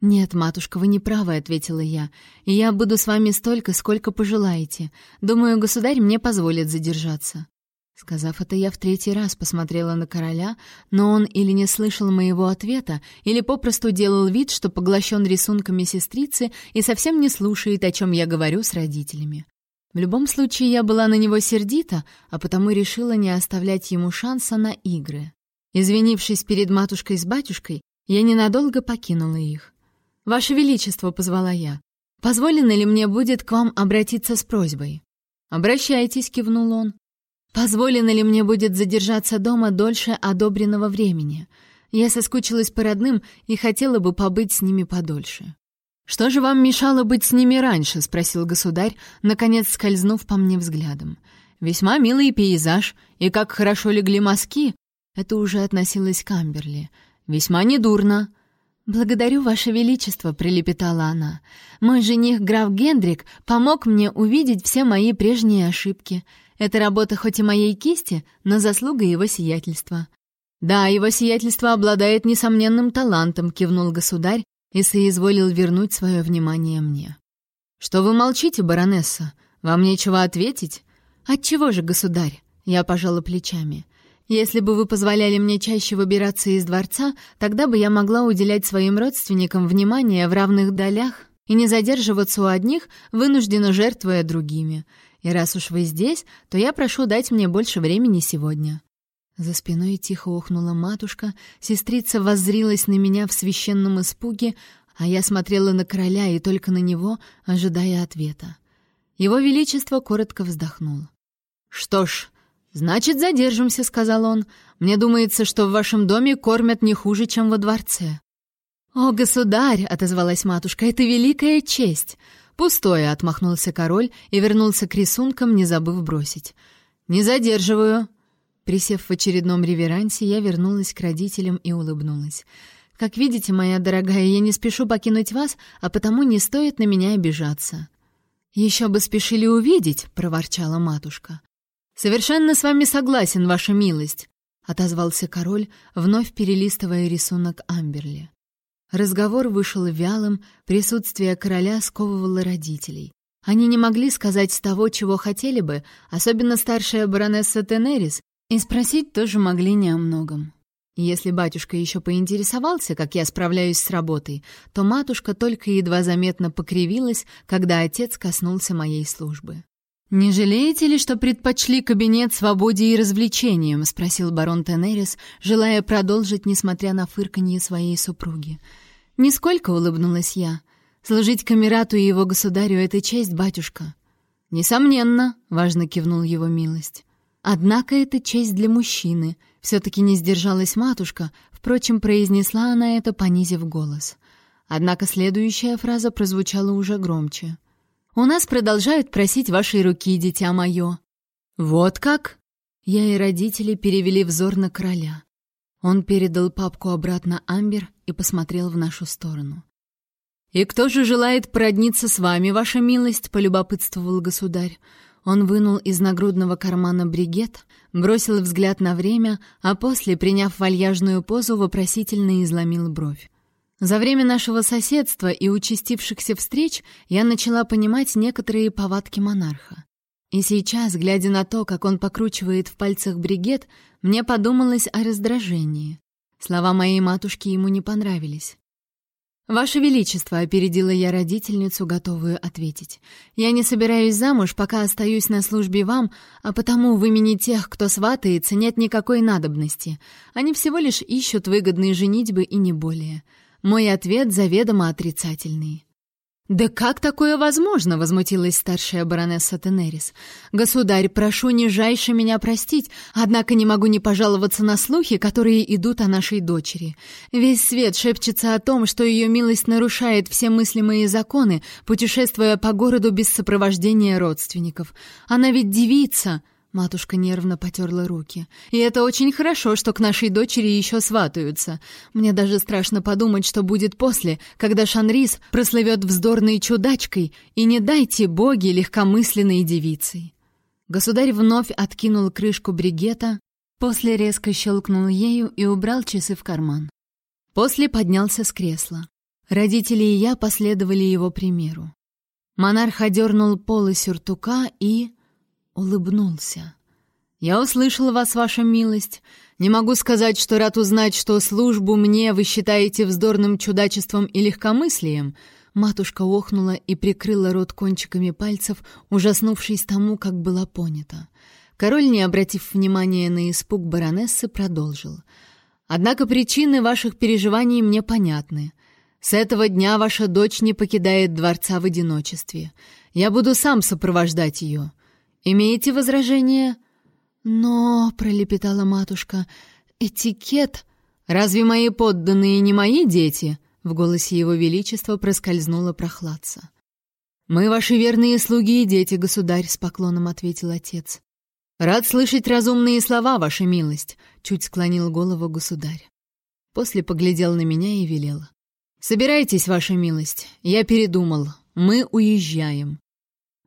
«Нет, матушка, вы не правы», — ответила я, — «и я буду с вами столько, сколько пожелаете. Думаю, государь мне позволит задержаться». Сказав это, я в третий раз посмотрела на короля, но он или не слышал моего ответа, или попросту делал вид, что поглощен рисунками сестрицы и совсем не слушает, о чем я говорю с родителями. В любом случае, я была на него сердита, а потому решила не оставлять ему шанса на игры. Извинившись перед матушкой с батюшкой, я ненадолго покинула их. «Ваше Величество», — позвала я, — «позволено ли мне будет к вам обратиться с просьбой?» «Обращайтесь», — кивнул он. Позволено ли мне будет задержаться дома дольше одобренного времени? Я соскучилась по родным и хотела бы побыть с ними подольше. Что же вам мешало быть с ними раньше, спросил государь, наконец скользнув по мне взглядом. Весьма милый пейзаж, и как хорошо легли мазки. Это уже относилось к Амберли. Весьма недурно. «Благодарю, Ваше Величество», — прилепетала она. «Мой жених, граф Гендрик, помог мне увидеть все мои прежние ошибки. Эта работа хоть и моей кисти, но заслуга его сиятельства». «Да, его сиятельство обладает несомненным талантом», — кивнул государь и соизволил вернуть свое внимание мне. «Что вы молчите, баронесса? Вам нечего ответить?» «Отчего же, государь?» — я пожала плечами. Если бы вы позволяли мне чаще выбираться из дворца, тогда бы я могла уделять своим родственникам внимание в равных долях и не задерживаться у одних, вынужденно жертвуя другими. И раз уж вы здесь, то я прошу дать мне больше времени сегодня». За спиной тихо охнула матушка, сестрица воззрилась на меня в священном испуге, а я смотрела на короля и только на него, ожидая ответа. Его Величество коротко вздохнул. «Что ж, «Значит, задержимся», — сказал он. «Мне думается, что в вашем доме кормят не хуже, чем во дворце». «О, государь!» — отозвалась матушка. «Это великая честь!» «Пустое!» — отмахнулся король и вернулся к рисункам, не забыв бросить. «Не задерживаю!» Присев в очередном реверансе, я вернулась к родителям и улыбнулась. «Как видите, моя дорогая, я не спешу покинуть вас, а потому не стоит на меня обижаться». «Еще бы спешили увидеть!» — проворчала матушка. «Совершенно с вами согласен, ваша милость», — отозвался король, вновь перелистывая рисунок Амберли. Разговор вышел вялым, присутствие короля сковывало родителей. Они не могли сказать того, чего хотели бы, особенно старшая баронесса Тенерис, и спросить тоже могли не о многом. Если батюшка еще поинтересовался, как я справляюсь с работой, то матушка только едва заметно покривилась, когда отец коснулся моей службы. «Не жалеете ли, что предпочли кабинет свободе и развлечениям?» — спросил барон Тенерис, желая продолжить, несмотря на фырканье своей супруги. «Нисколько», — улыбнулась я. «Служить камерату и его государю — это честь, батюшка». «Несомненно», — важно кивнул его милость. «Однако это честь для мужчины», — все-таки не сдержалась матушка, впрочем, произнесла она это, понизив голос. Однако следующая фраза прозвучала уже громче — у нас продолжают просить вашей руки, дитя мое». «Вот как?» Я и родители перевели взор на короля. Он передал папку обратно Амбер и посмотрел в нашу сторону. «И кто же желает породниться с вами, ваша милость?» — полюбопытствовал государь. Он вынул из нагрудного кармана бригет, бросил взгляд на время, а после, приняв вальяжную позу, вопросительно изломил бровь. За время нашего соседства и участившихся встреч я начала понимать некоторые повадки монарха. И сейчас, глядя на то, как он покручивает в пальцах бригет, мне подумалось о раздражении. Слова моей матушки ему не понравились. «Ваше Величество», — опередила я родительницу, готовую ответить, «я не собираюсь замуж, пока остаюсь на службе вам, а потому в имени тех, кто сватается, нет никакой надобности. Они всего лишь ищут выгодные женитьбы и не более. Мой ответ заведомо отрицательный. «Да как такое возможно?» — возмутилась старшая баронесса Тенерис. «Государь, прошу нижайше меня простить, однако не могу не пожаловаться на слухи, которые идут о нашей дочери. Весь свет шепчется о том, что ее милость нарушает все мыслимые законы, путешествуя по городу без сопровождения родственников. Она ведь девица!» Матушка нервно потерла руки. «И это очень хорошо, что к нашей дочери еще сватаются. Мне даже страшно подумать, что будет после, когда Шанрис прослывет вздорной чудачкой, и не дайте боги легкомысленной девицей». Государь вновь откинул крышку бригета, после резко щелкнул ею и убрал часы в карман. После поднялся с кресла. Родители и я последовали его примеру. Монарх одернул полы сюртука и улыбнулся. «Я услышал вас, ваша милость. Не могу сказать, что рад узнать, что службу мне вы считаете вздорным чудачеством и легкомыслием». Матушка охнула и прикрыла рот кончиками пальцев, ужаснувшись тому, как была понята. Король, не обратив внимания на испуг баронессы, продолжил. «Однако причины ваших переживаний мне понятны. С этого дня ваша дочь не покидает дворца в одиночестве. Я буду сам сопровождать ее. Имеете возражения?» «Но», — пролепетала матушка, — «этикет...» «Разве мои подданные не мои дети?» В голосе его величества проскользнула прохладца. «Мы ваши верные слуги и дети, государь», — с поклоном ответил отец. Рад слышать разумные слова, ваша милость, чуть склонил голову государь. После поглядел на меня и велел: Собирайтесь, ваша милость. Я передумал. Мы уезжаем.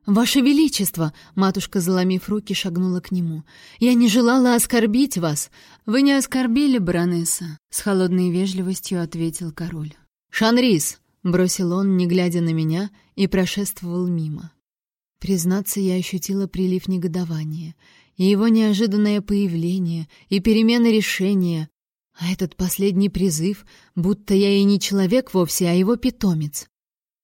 «Ваше Величество!» — матушка, заломив руки, шагнула к нему. «Я не желала оскорбить вас!» «Вы не оскорбили, баронесса!» — с холодной вежливостью ответил король. «Шанрис!» — бросил он, не глядя на меня, и прошествовал мимо. Признаться, я ощутила прилив негодования, и его неожиданное появление, и перемена решения, а этот последний призыв, будто я и не человек вовсе, а его питомец.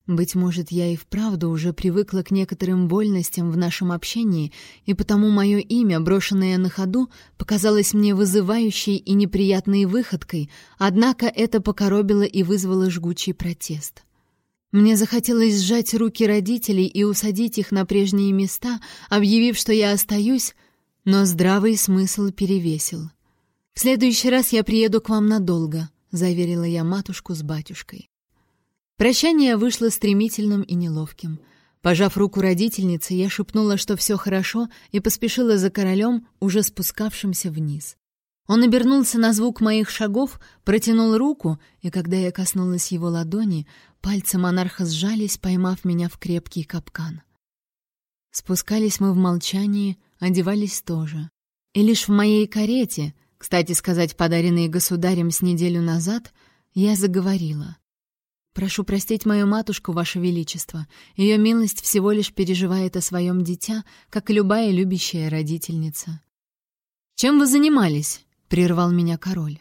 Быть может, я и вправду уже привыкла к некоторым вольностям в нашем общении, и потому мое имя, брошенное на ходу, показалось мне вызывающей и неприятной выходкой, однако это покоробило и вызвало жгучий протест. Мне захотелось сжать руки родителей и усадить их на прежние места, объявив, что я остаюсь, но здравый смысл перевесил. «В следующий раз я приеду к вам надолго», — заверила я матушку с батюшкой. Прощание вышло стремительным и неловким. Пожав руку родительнице, я шепнула, что все хорошо, и поспешила за королем, уже спускавшимся вниз. Он обернулся на звук моих шагов, протянул руку, и когда я коснулась его ладони, пальцы монарха сжались, поймав меня в крепкий капкан. Спускались мы в молчании, одевались тоже. И лишь в моей карете, кстати сказать, подаренной государем с неделю назад, я заговорила. Прошу простить мою матушку, ваше величество. Ее милость всего лишь переживает о своем дитя, как и любая любящая родительница. Чем вы занимались? прервал меня король.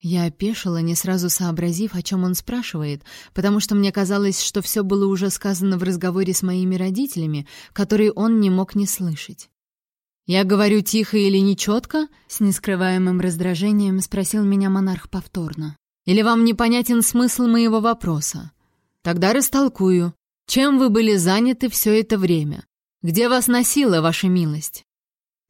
Я опешила, не сразу сообразив, о чем он спрашивает, потому что мне казалось, что все было уже сказано в разговоре с моими родителями, которые он не мог не слышать. «Я говорю тихо или нечетко?» — с нескрываемым раздражением спросил меня монарх повторно. Или вам непонятен смысл моего вопроса? Тогда растолкую. Чем вы были заняты все это время? Где вас носила ваша милость?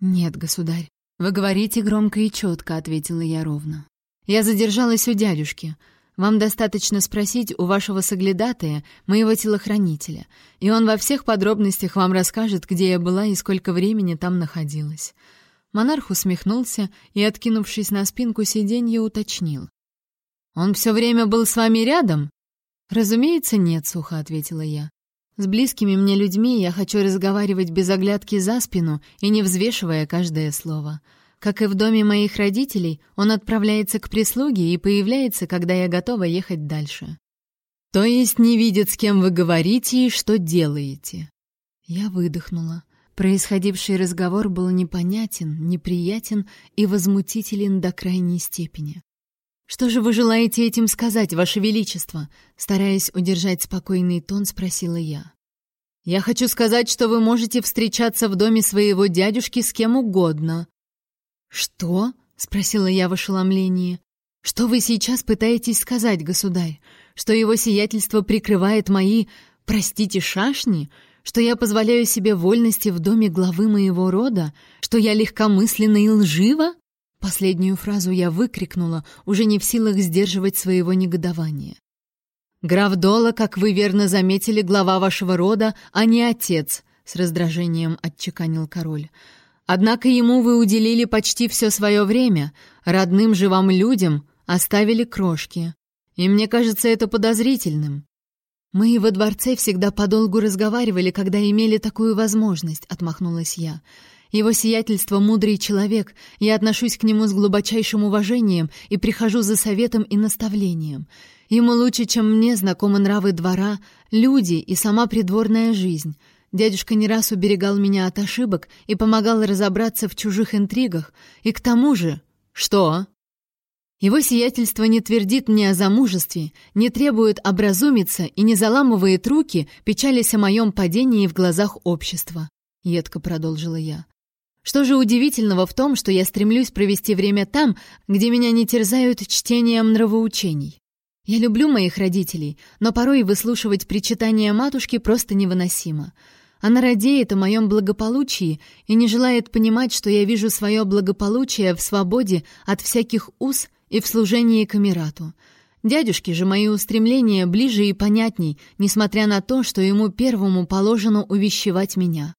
Нет, государь. Вы говорите громко и четко, ответила я ровно. Я задержалась у дядюшки. Вам достаточно спросить у вашего соглядатая, моего телохранителя, и он во всех подробностях вам расскажет, где я была и сколько времени там находилась. Монарх усмехнулся и, откинувшись на спинку сиденья, уточнил: он все время был с вами рядом? Разумеется, нет, сухо ответила я. С близкими мне людьми я хочу разговаривать без оглядки за спину и не взвешивая каждое слово. Как и в доме моих родителей, он отправляется к прислуге и появляется, когда я готова ехать дальше. То есть не видит, с кем вы говорите и что делаете. Я выдохнула. Происходивший разговор был непонятен, неприятен и возмутителен до крайней степени. «Что же вы желаете этим сказать, Ваше Величество?» Стараясь удержать спокойный тон, спросила я. «Я хочу сказать, что вы можете встречаться в доме своего дядюшки с кем угодно». «Что?» — спросила я в ошеломлении. «Что вы сейчас пытаетесь сказать, государь? Что его сиятельство прикрывает мои, простите, шашни? Что я позволяю себе вольности в доме главы моего рода? Что я легкомысленна и лжива?» Последнюю фразу я выкрикнула, уже не в силах сдерживать своего негодования. «Граф Дола, как вы верно заметили, глава вашего рода, а не отец», — с раздражением отчеканил король. «Однако ему вы уделили почти все свое время, родным же вам людям оставили крошки. И мне кажется это подозрительным». «Мы во дворце всегда подолгу разговаривали, когда имели такую возможность», — отмахнулась я. Его сиятельство мудрый человек, я отношусь к нему с глубочайшим уважением и прихожу за советом и наставлением. Ему лучше, чем мне, знакомы нравы двора, люди и сама придворная жизнь. Дядюшка не раз уберегал меня от ошибок и помогал разобраться в чужих интригах. И к тому же... Что? Его сиятельство не твердит мне о замужестве, не требует образумиться и не заламывает руки, печалясь о моем падении в глазах общества. Едко продолжила я. Что же удивительного в том, что я стремлюсь провести время там, где меня не терзают чтением нравоучений? Я люблю моих родителей, но порой выслушивать причитания матушки просто невыносимо. Она радеет о моем благополучии и не желает понимать, что я вижу свое благополучие в свободе от всяких уз и в служении камерату. Дядюшке же мои устремления ближе и понятней, несмотря на то, что ему первому положено увещевать меня.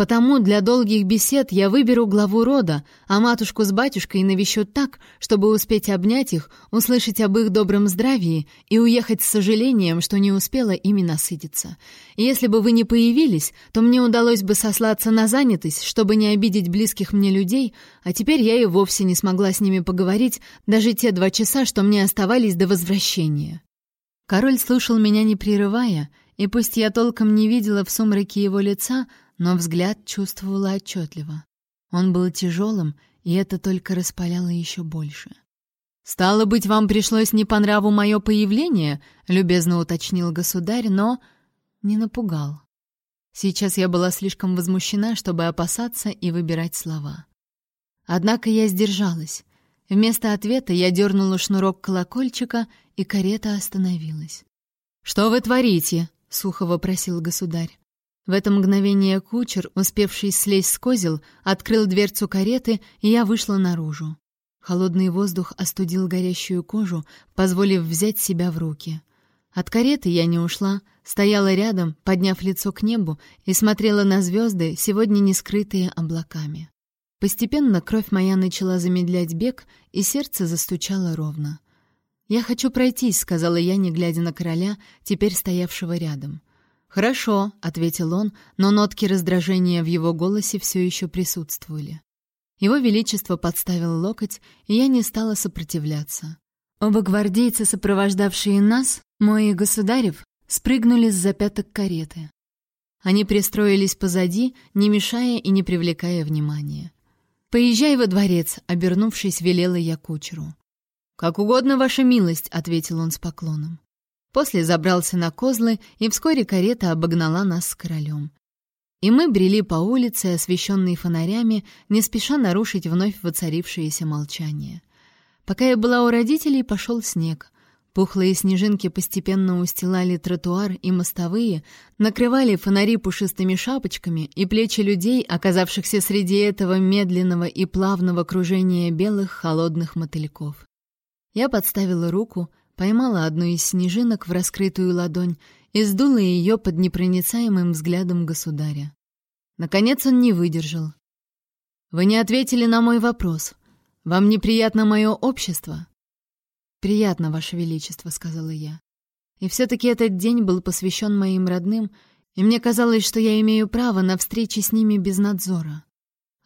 Потому для долгих бесед я выберу главу рода, а матушку с батюшкой навещу так, чтобы успеть обнять их, услышать об их добром здравии и уехать с сожалением, что не успела ими насытиться. Если бы вы не появились, то мне удалось бы сослаться на занятость, чтобы не обидеть близких мне людей, а теперь я и вовсе не смогла с ними поговорить даже те два часа, что мне оставались до возвращения. Король слушал меня не прерывая, и пусть я толком не видела в сумраке его лица, но взгляд чувствовала отчетливо. Он был тяжелым, и это только распаляло еще больше. «Стало быть, вам пришлось не по нраву мое появление?» — любезно уточнил государь, но не напугал. Сейчас я была слишком возмущена, чтобы опасаться и выбирать слова. Однако я сдержалась. Вместо ответа я дернула шнурок колокольчика, и карета остановилась. «Что вы творите?» — сухо вопросил государь. В это мгновение кучер, успевший слезть с козел, открыл дверцу кареты, и я вышла наружу. Холодный воздух остудил горящую кожу, позволив взять себя в руки. От кареты я не ушла, стояла рядом, подняв лицо к небу, и смотрела на звезды, сегодня не скрытые облаками. Постепенно кровь моя начала замедлять бег, и сердце застучало ровно. «Я хочу пройтись», — сказала я, не глядя на короля, теперь стоявшего рядом. «Хорошо», — ответил он, но нотки раздражения в его голосе все еще присутствовали. Его Величество подставил локоть, и я не стала сопротивляться. Оба гвардейца, сопровождавшие нас, мой и государев, спрыгнули с запяток кареты. Они пристроились позади, не мешая и не привлекая внимания. «Поезжай во дворец», — обернувшись, велела я кучеру. «Как угодно, ваша милость», — ответил он с поклоном. После забрался на козлы, и вскоре карета обогнала нас с королем. И мы брели по улице, освещенной фонарями, не спеша нарушить вновь воцарившееся молчание. Пока я была у родителей, пошел снег. Пухлые снежинки постепенно устилали тротуар и мостовые, накрывали фонари пушистыми шапочками, и плечи людей, оказавшихся среди этого медленного и плавного кружения белых холодных мотыльков. Я подставила руку, поймала одну из снежинок в раскрытую ладонь и сдула ее под непроницаемым взглядом государя. Наконец он не выдержал. «Вы не ответили на мой вопрос. Вам неприятно мое общество?» «Приятно, Ваше Величество», — сказала я. И все-таки этот день был посвящен моим родным, и мне казалось, что я имею право на встречи с ними без надзора.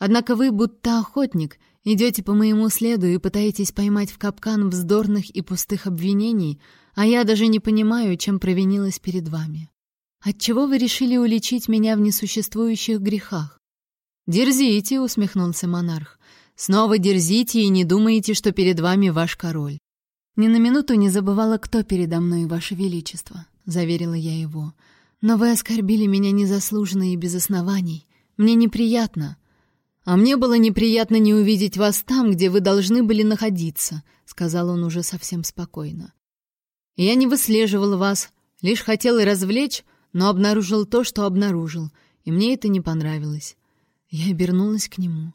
Однако вы, будто охотник, идете по моему следу и пытаетесь поймать в капкан вздорных и пустых обвинений, а я даже не понимаю, чем провинилась перед вами. Отчего вы решили уличить меня в несуществующих грехах? Дерзите, усмехнулся монарх. Снова дерзите и не думаете, что перед вами ваш король. Ни на минуту не забывала, кто передо мной, ваше величество, заверила я его. Но вы оскорбили меня незаслуженно и без оснований. Мне неприятно. «А мне было неприятно не увидеть вас там, где вы должны были находиться», — сказал он уже совсем спокойно. «Я не выслеживал вас, лишь хотел и развлечь, но обнаружил то, что обнаружил, и мне это не понравилось. Я обернулась к нему.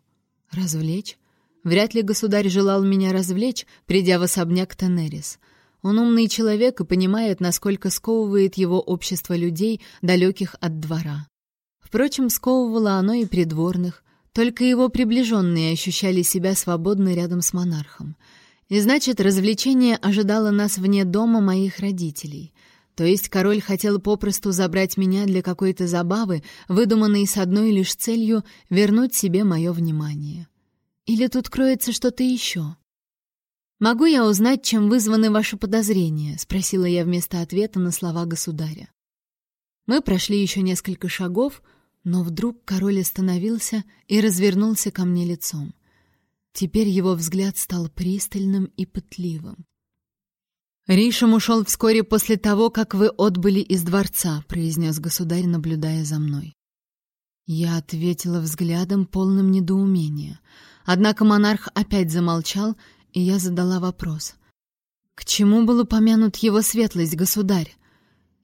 Развлечь? Вряд ли государь желал меня развлечь, придя в особняк Тенерис. Он умный человек и понимает, насколько сковывает его общество людей, далеких от двора. Впрочем, сковывало оно и придворных, только его приближенные ощущали себя свободно рядом с монархом. И значит, развлечение ожидало нас вне дома моих родителей. То есть король хотел попросту забрать меня для какой-то забавы, выдуманной с одной лишь целью вернуть себе мое внимание. Или тут кроется что-то еще? «Могу я узнать, чем вызваны ваши подозрения?» — спросила я вместо ответа на слова государя. Мы прошли еще несколько шагов — но вдруг король остановился и развернулся ко мне лицом. Теперь его взгляд стал пристальным и пытливым. «Ришем ушел вскоре после того, как вы отбыли из дворца», — произнес государь, наблюдая за мной. Я ответила взглядом, полным недоумения. Однако монарх опять замолчал, и я задала вопрос. «К чему был упомянут его светлость, государь?»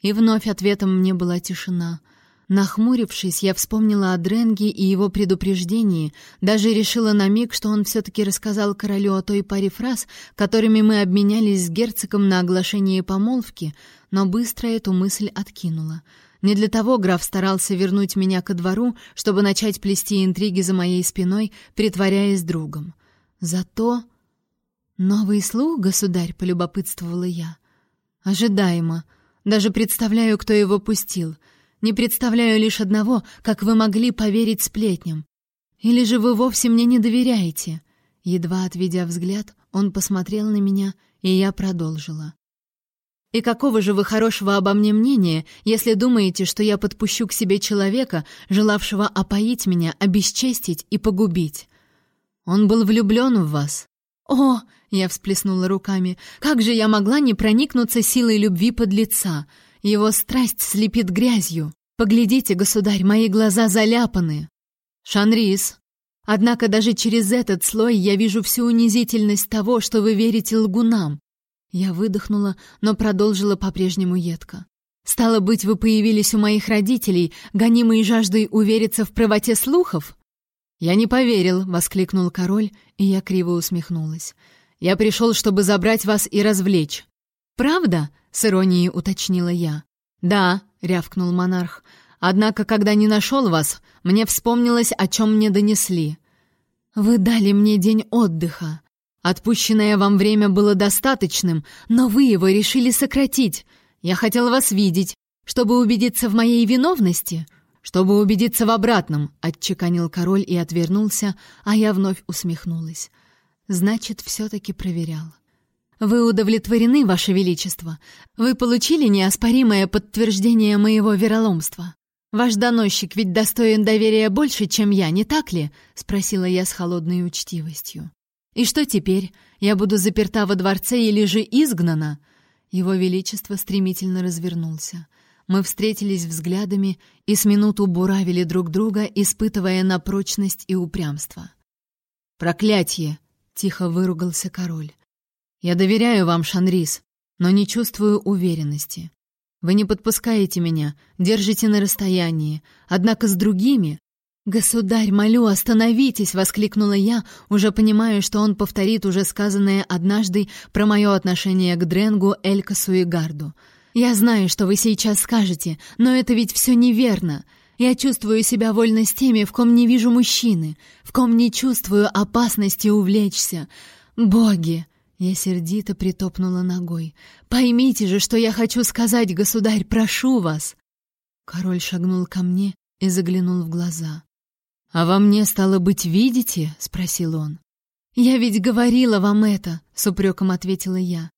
И вновь ответом мне была тишина — Нахмурившись, я вспомнила о Дренге и его предупреждении, даже решила на миг, что он все-таки рассказал королю о той паре фраз, которыми мы обменялись с герцогом на оглашение помолвки, но быстро эту мысль откинула. Не для того граф старался вернуть меня ко двору, чтобы начать плести интриги за моей спиной, притворяясь другом. Зато... «Новый слух, государь?» — полюбопытствовала я. «Ожидаемо. Даже представляю, кто его пустил. Не представляю лишь одного, как вы могли поверить сплетням. Или же вы вовсе мне не доверяете?» Едва отведя взгляд, он посмотрел на меня, и я продолжила. «И какого же вы хорошего обо мне мнения, если думаете, что я подпущу к себе человека, желавшего опоить меня, обесчестить и погубить? Он был влюблен в вас». «О!» — я всплеснула руками. «Как же я могла не проникнуться силой любви под лица? Его страсть слепит грязью. Поглядите, государь, мои глаза заляпаны». «Шанрис!» Однако даже через этот слой я вижу всю унизительность того, что вы верите лгунам. Я выдохнула, но продолжила по-прежнему едко. Стало быть, вы появились у моих родителей, гонимые жаждой увериться в правоте слухов? Я не поверил, воскликнул король, и я криво усмехнулась. Я пришел, чтобы забрать вас и развлечь. Правда? с иронией уточнила я. Да, рявкнул монарх. Однако, когда не нашел вас, мне вспомнилось, о чем мне донесли. Вы дали мне день отдыха. Отпущенное вам время было достаточным, но вы его решили сократить. Я хотел вас видеть, чтобы убедиться в моей виновности, чтобы убедиться в обратном, отчеканил король и отвернулся, а я вновь усмехнулась. Значит, все-таки проверял. «Вы удовлетворены, Ваше Величество. Вы получили неоспоримое подтверждение моего вероломства. Ваш доносчик ведь достоин доверия больше, чем я, не так ли?» — спросила я с холодной учтивостью. «И что теперь? Я буду заперта во дворце или же изгнана?» Его Величество стремительно развернулся. Мы встретились взглядами и с минуту буравили друг друга, испытывая на прочность и упрямство. «Проклятье!» — тихо выругался король. «Я доверяю вам, Шанрис, но не чувствую уверенности. Вы не подпускаете меня, держите на расстоянии. Однако с другими... «Государь, молю, остановитесь!» — воскликнула я, уже понимая, что он повторит уже сказанное однажды про мое отношение к Дренгу, Элькасу и Гарду. «Я знаю, что вы сейчас скажете, но это ведь все неверно. Я чувствую себя вольно с теми, в ком не вижу мужчины, в ком не чувствую опасности увлечься. Боги!» Я сердито притопнула ногой. «Поймите же, что я хочу сказать, государь, прошу вас!» Король шагнул ко мне и заглянул в глаза. «А во мне, стало быть, видите?» — спросил он. «Я ведь говорила вам это!» — с упреком ответила я.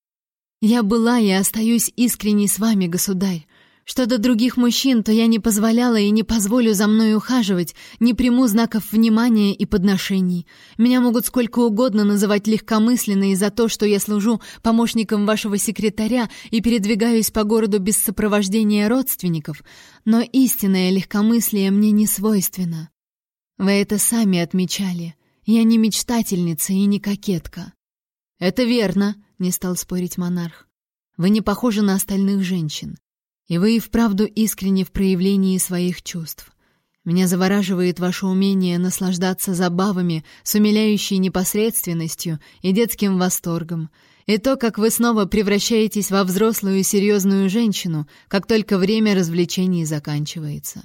«Я была и остаюсь искренней с вами, государь. Что до других мужчин, то я не позволяла и не позволю за мной ухаживать, не приму знаков внимания и подношений. Меня могут сколько угодно называть легкомысленной за то, что я служу помощником вашего секретаря и передвигаюсь по городу без сопровождения родственников, но истинное легкомыслие мне не свойственно. Вы это сами отмечали. Я не мечтательница и не кокетка. Это верно, не стал спорить монарх. Вы не похожи на остальных женщин. И вы и вправду искренне в проявлении своих чувств. Меня завораживает ваше умение наслаждаться забавами с умиляющей непосредственностью и детским восторгом, и то, как вы снова превращаетесь во взрослую и серьезную женщину, как только время развлечений заканчивается.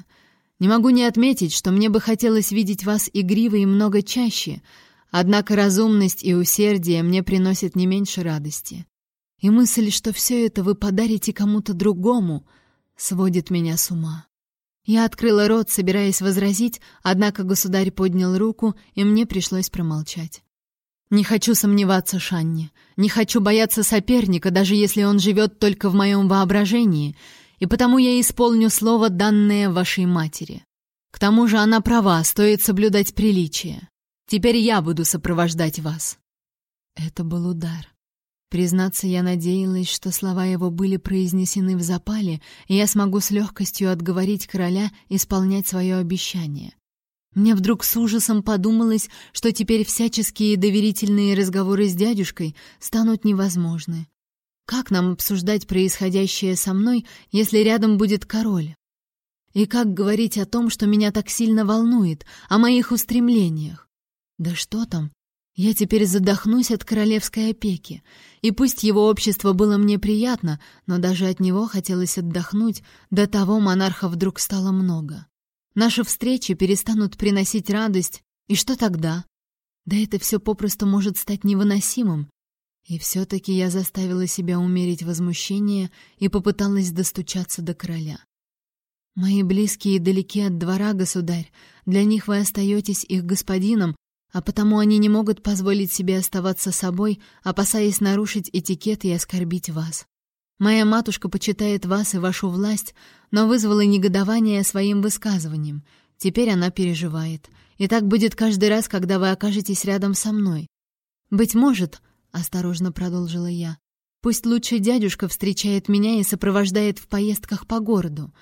Не могу не отметить, что мне бы хотелось видеть вас игривой много чаще, однако разумность и усердие мне приносят не меньше радости. И мысль, что все это вы подарите кому-то другому, сводит меня с ума. Я открыла рот, собираясь возразить, однако государь поднял руку, и мне пришлось промолчать. Не хочу сомневаться, Шанни. Не хочу бояться соперника, даже если он живет только в моем воображении, и потому я исполню слово, данное вашей матери. К тому же она права, стоит соблюдать приличие. Теперь я буду сопровождать вас. Это был удар. Признаться, я надеялась, что слова его были произнесены в запале, и я смогу с легкостью отговорить короля исполнять свое обещание. Мне вдруг с ужасом подумалось, что теперь всяческие доверительные разговоры с дядюшкой станут невозможны. Как нам обсуждать происходящее со мной, если рядом будет король? И как говорить о том, что меня так сильно волнует, о моих устремлениях? Да что там? Я теперь задохнусь от королевской опеки. И пусть его общество было мне приятно, но даже от него хотелось отдохнуть, до того монарха вдруг стало много. Наши встречи перестанут приносить радость, и что тогда? Да это все попросту может стать невыносимым. И все-таки я заставила себя умерить возмущение и попыталась достучаться до короля. «Мои близкие далеки от двора, государь. Для них вы остаетесь их господином, а потому они не могут позволить себе оставаться собой, опасаясь нарушить этикет и оскорбить вас. Моя матушка почитает вас и вашу власть, но вызвала негодование своим высказыванием. Теперь она переживает. И так будет каждый раз, когда вы окажетесь рядом со мной. Быть может, осторожно продолжила я. Пусть лучший дядюшка встречает меня и сопровождает в поездках по городу.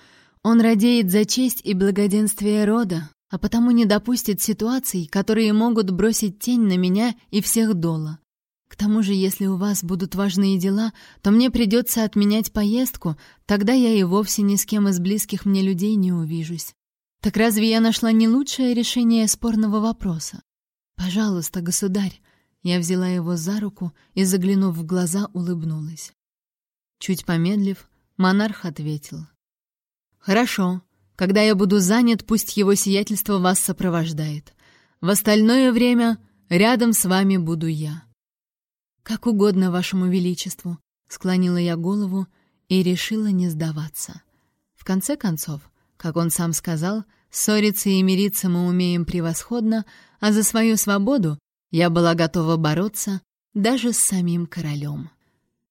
Он радеет за честь и благоденствие рода, а потому не допустит ситуаций, которые могут бросить тень на меня и всех дола. К тому же, если у вас будут важные дела, то мне придется отменять поездку, тогда я и вовсе ни с кем из близких мне людей не увижусь. Так разве я нашла не лучшее решение спорного вопроса? Пожалуйста, государь, я взяла его за руку и, заглянув в глаза, улыбнулась. Чуть помедлив, монарх ответил: "Хорошо. Когда я буду занят, пусть его сиятельство вас сопровождает. В остальное время рядом с вами буду я. Как угодно вашему величеству, склонила я голову и решила не сдаваться. В конце концов, как он сам сказал, ссориться и мириться мы умеем превосходно, а за свою свободу я была готова бороться даже с самим королем.